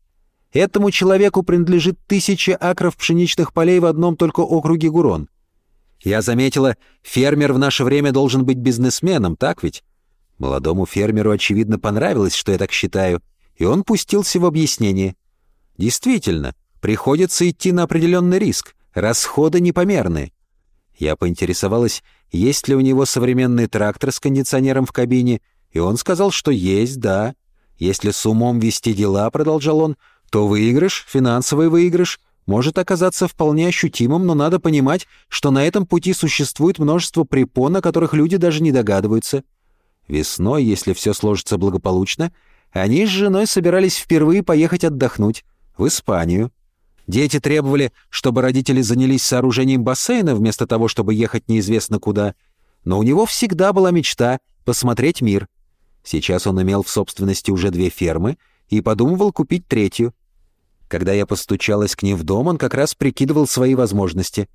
Этому человеку принадлежит тысяча акров пшеничных полей в одном только округе Гурон. Я заметила, фермер в наше время должен быть бизнесменом, так ведь? Молодому фермеру, очевидно, понравилось, что я так считаю, и он пустился в объяснение. Действительно, приходится идти на определенный риск, расходы непомерные. Я поинтересовалась, есть ли у него современный трактор с кондиционером в кабине, и он сказал, что есть, да. Если с умом вести дела, продолжал он, то выигрыш, финансовый выигрыш, может оказаться вполне ощутимым, но надо понимать, что на этом пути существует множество препон, о которых люди даже не догадываются. Весной, если все сложится благополучно, они с женой собирались впервые поехать отдохнуть в Испанию. Дети требовали, чтобы родители занялись сооружением бассейна вместо того, чтобы ехать неизвестно куда. Но у него всегда была мечта посмотреть мир. Сейчас он имел в собственности уже две фермы и подумывал купить третью — когда я постучалась к ним в дом, он как раз прикидывал свои возможности.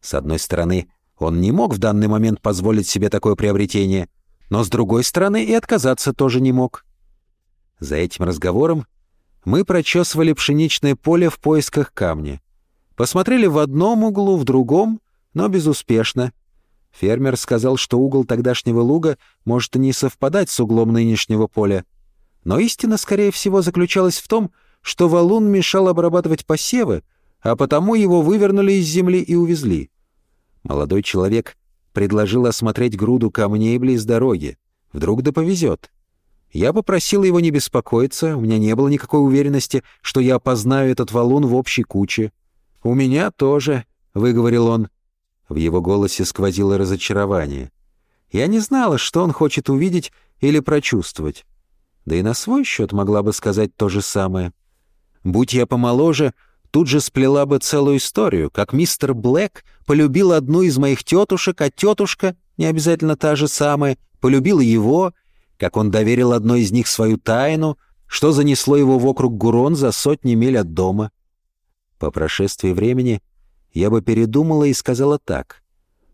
С одной стороны, он не мог в данный момент позволить себе такое приобретение, но с другой стороны и отказаться тоже не мог. За этим разговором мы прочесывали пшеничное поле в поисках камня. Посмотрели в одном углу, в другом, но безуспешно. Фермер сказал, что угол тогдашнего луга может и не совпадать с углом нынешнего поля. Но истина, скорее всего, заключалась в том, что валун мешал обрабатывать посевы, а потому его вывернули из земли и увезли. Молодой человек предложил осмотреть груду камней близ дороги. Вдруг да повезет. Я попросил его не беспокоиться, у меня не было никакой уверенности, что я опознаю этот валун в общей куче. «У меня тоже», — выговорил он. В его голосе сквозило разочарование. Я не знала, что он хочет увидеть или прочувствовать. Да и на свой счет могла бы сказать то же самое. Будь я помоложе, тут же сплела бы целую историю, как мистер Блэк полюбил одну из моих тетушек, а тетушка, не обязательно та же самая, полюбила его, как он доверил одной из них свою тайну, что занесло его в округ Гурон за сотни миль от дома. По прошествии времени я бы передумала и сказала так.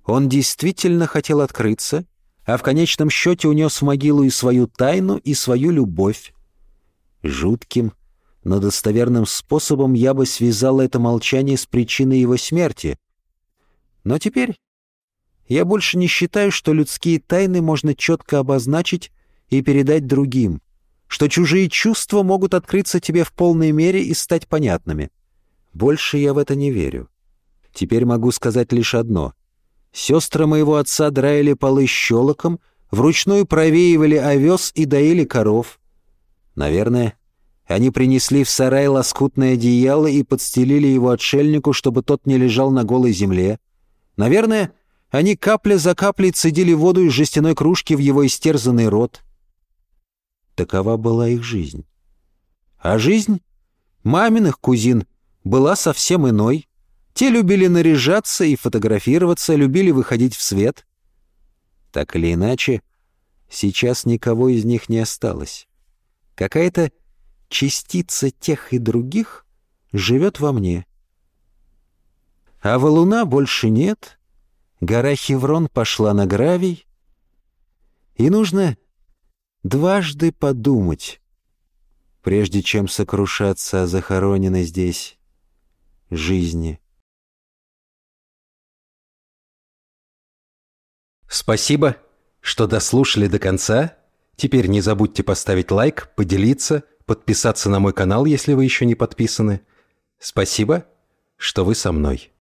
Он действительно хотел открыться, а в конечном счете унес в могилу и свою тайну, и свою любовь. Жутким, но достоверным способом я бы связал это молчание с причиной его смерти. Но теперь я больше не считаю, что людские тайны можно четко обозначить и передать другим, что чужие чувства могут открыться тебе в полной мере и стать понятными. Больше я в это не верю. Теперь могу сказать лишь одно. Сестры моего отца драили полы щелоком, вручную провеивали овес и доили коров. Наверное, они принесли в сарай лоскутное одеяло и подстелили его отшельнику, чтобы тот не лежал на голой земле. Наверное, они капля за каплей цедили воду из жестяной кружки в его истерзанный рот. Такова была их жизнь. А жизнь маминых кузин была совсем иной. Те любили наряжаться и фотографироваться, любили выходить в свет. Так или иначе, сейчас никого из них не осталось. Какая-то частица тех и других живет во мне. А валуна больше нет, гора Хеврон пошла на гравий, и нужно дважды подумать, прежде чем сокрушаться о захороненной здесь жизни. Спасибо, что дослушали до конца. Теперь не забудьте поставить лайк, поделиться, подписаться на мой канал, если вы еще не подписаны. Спасибо, что вы со мной.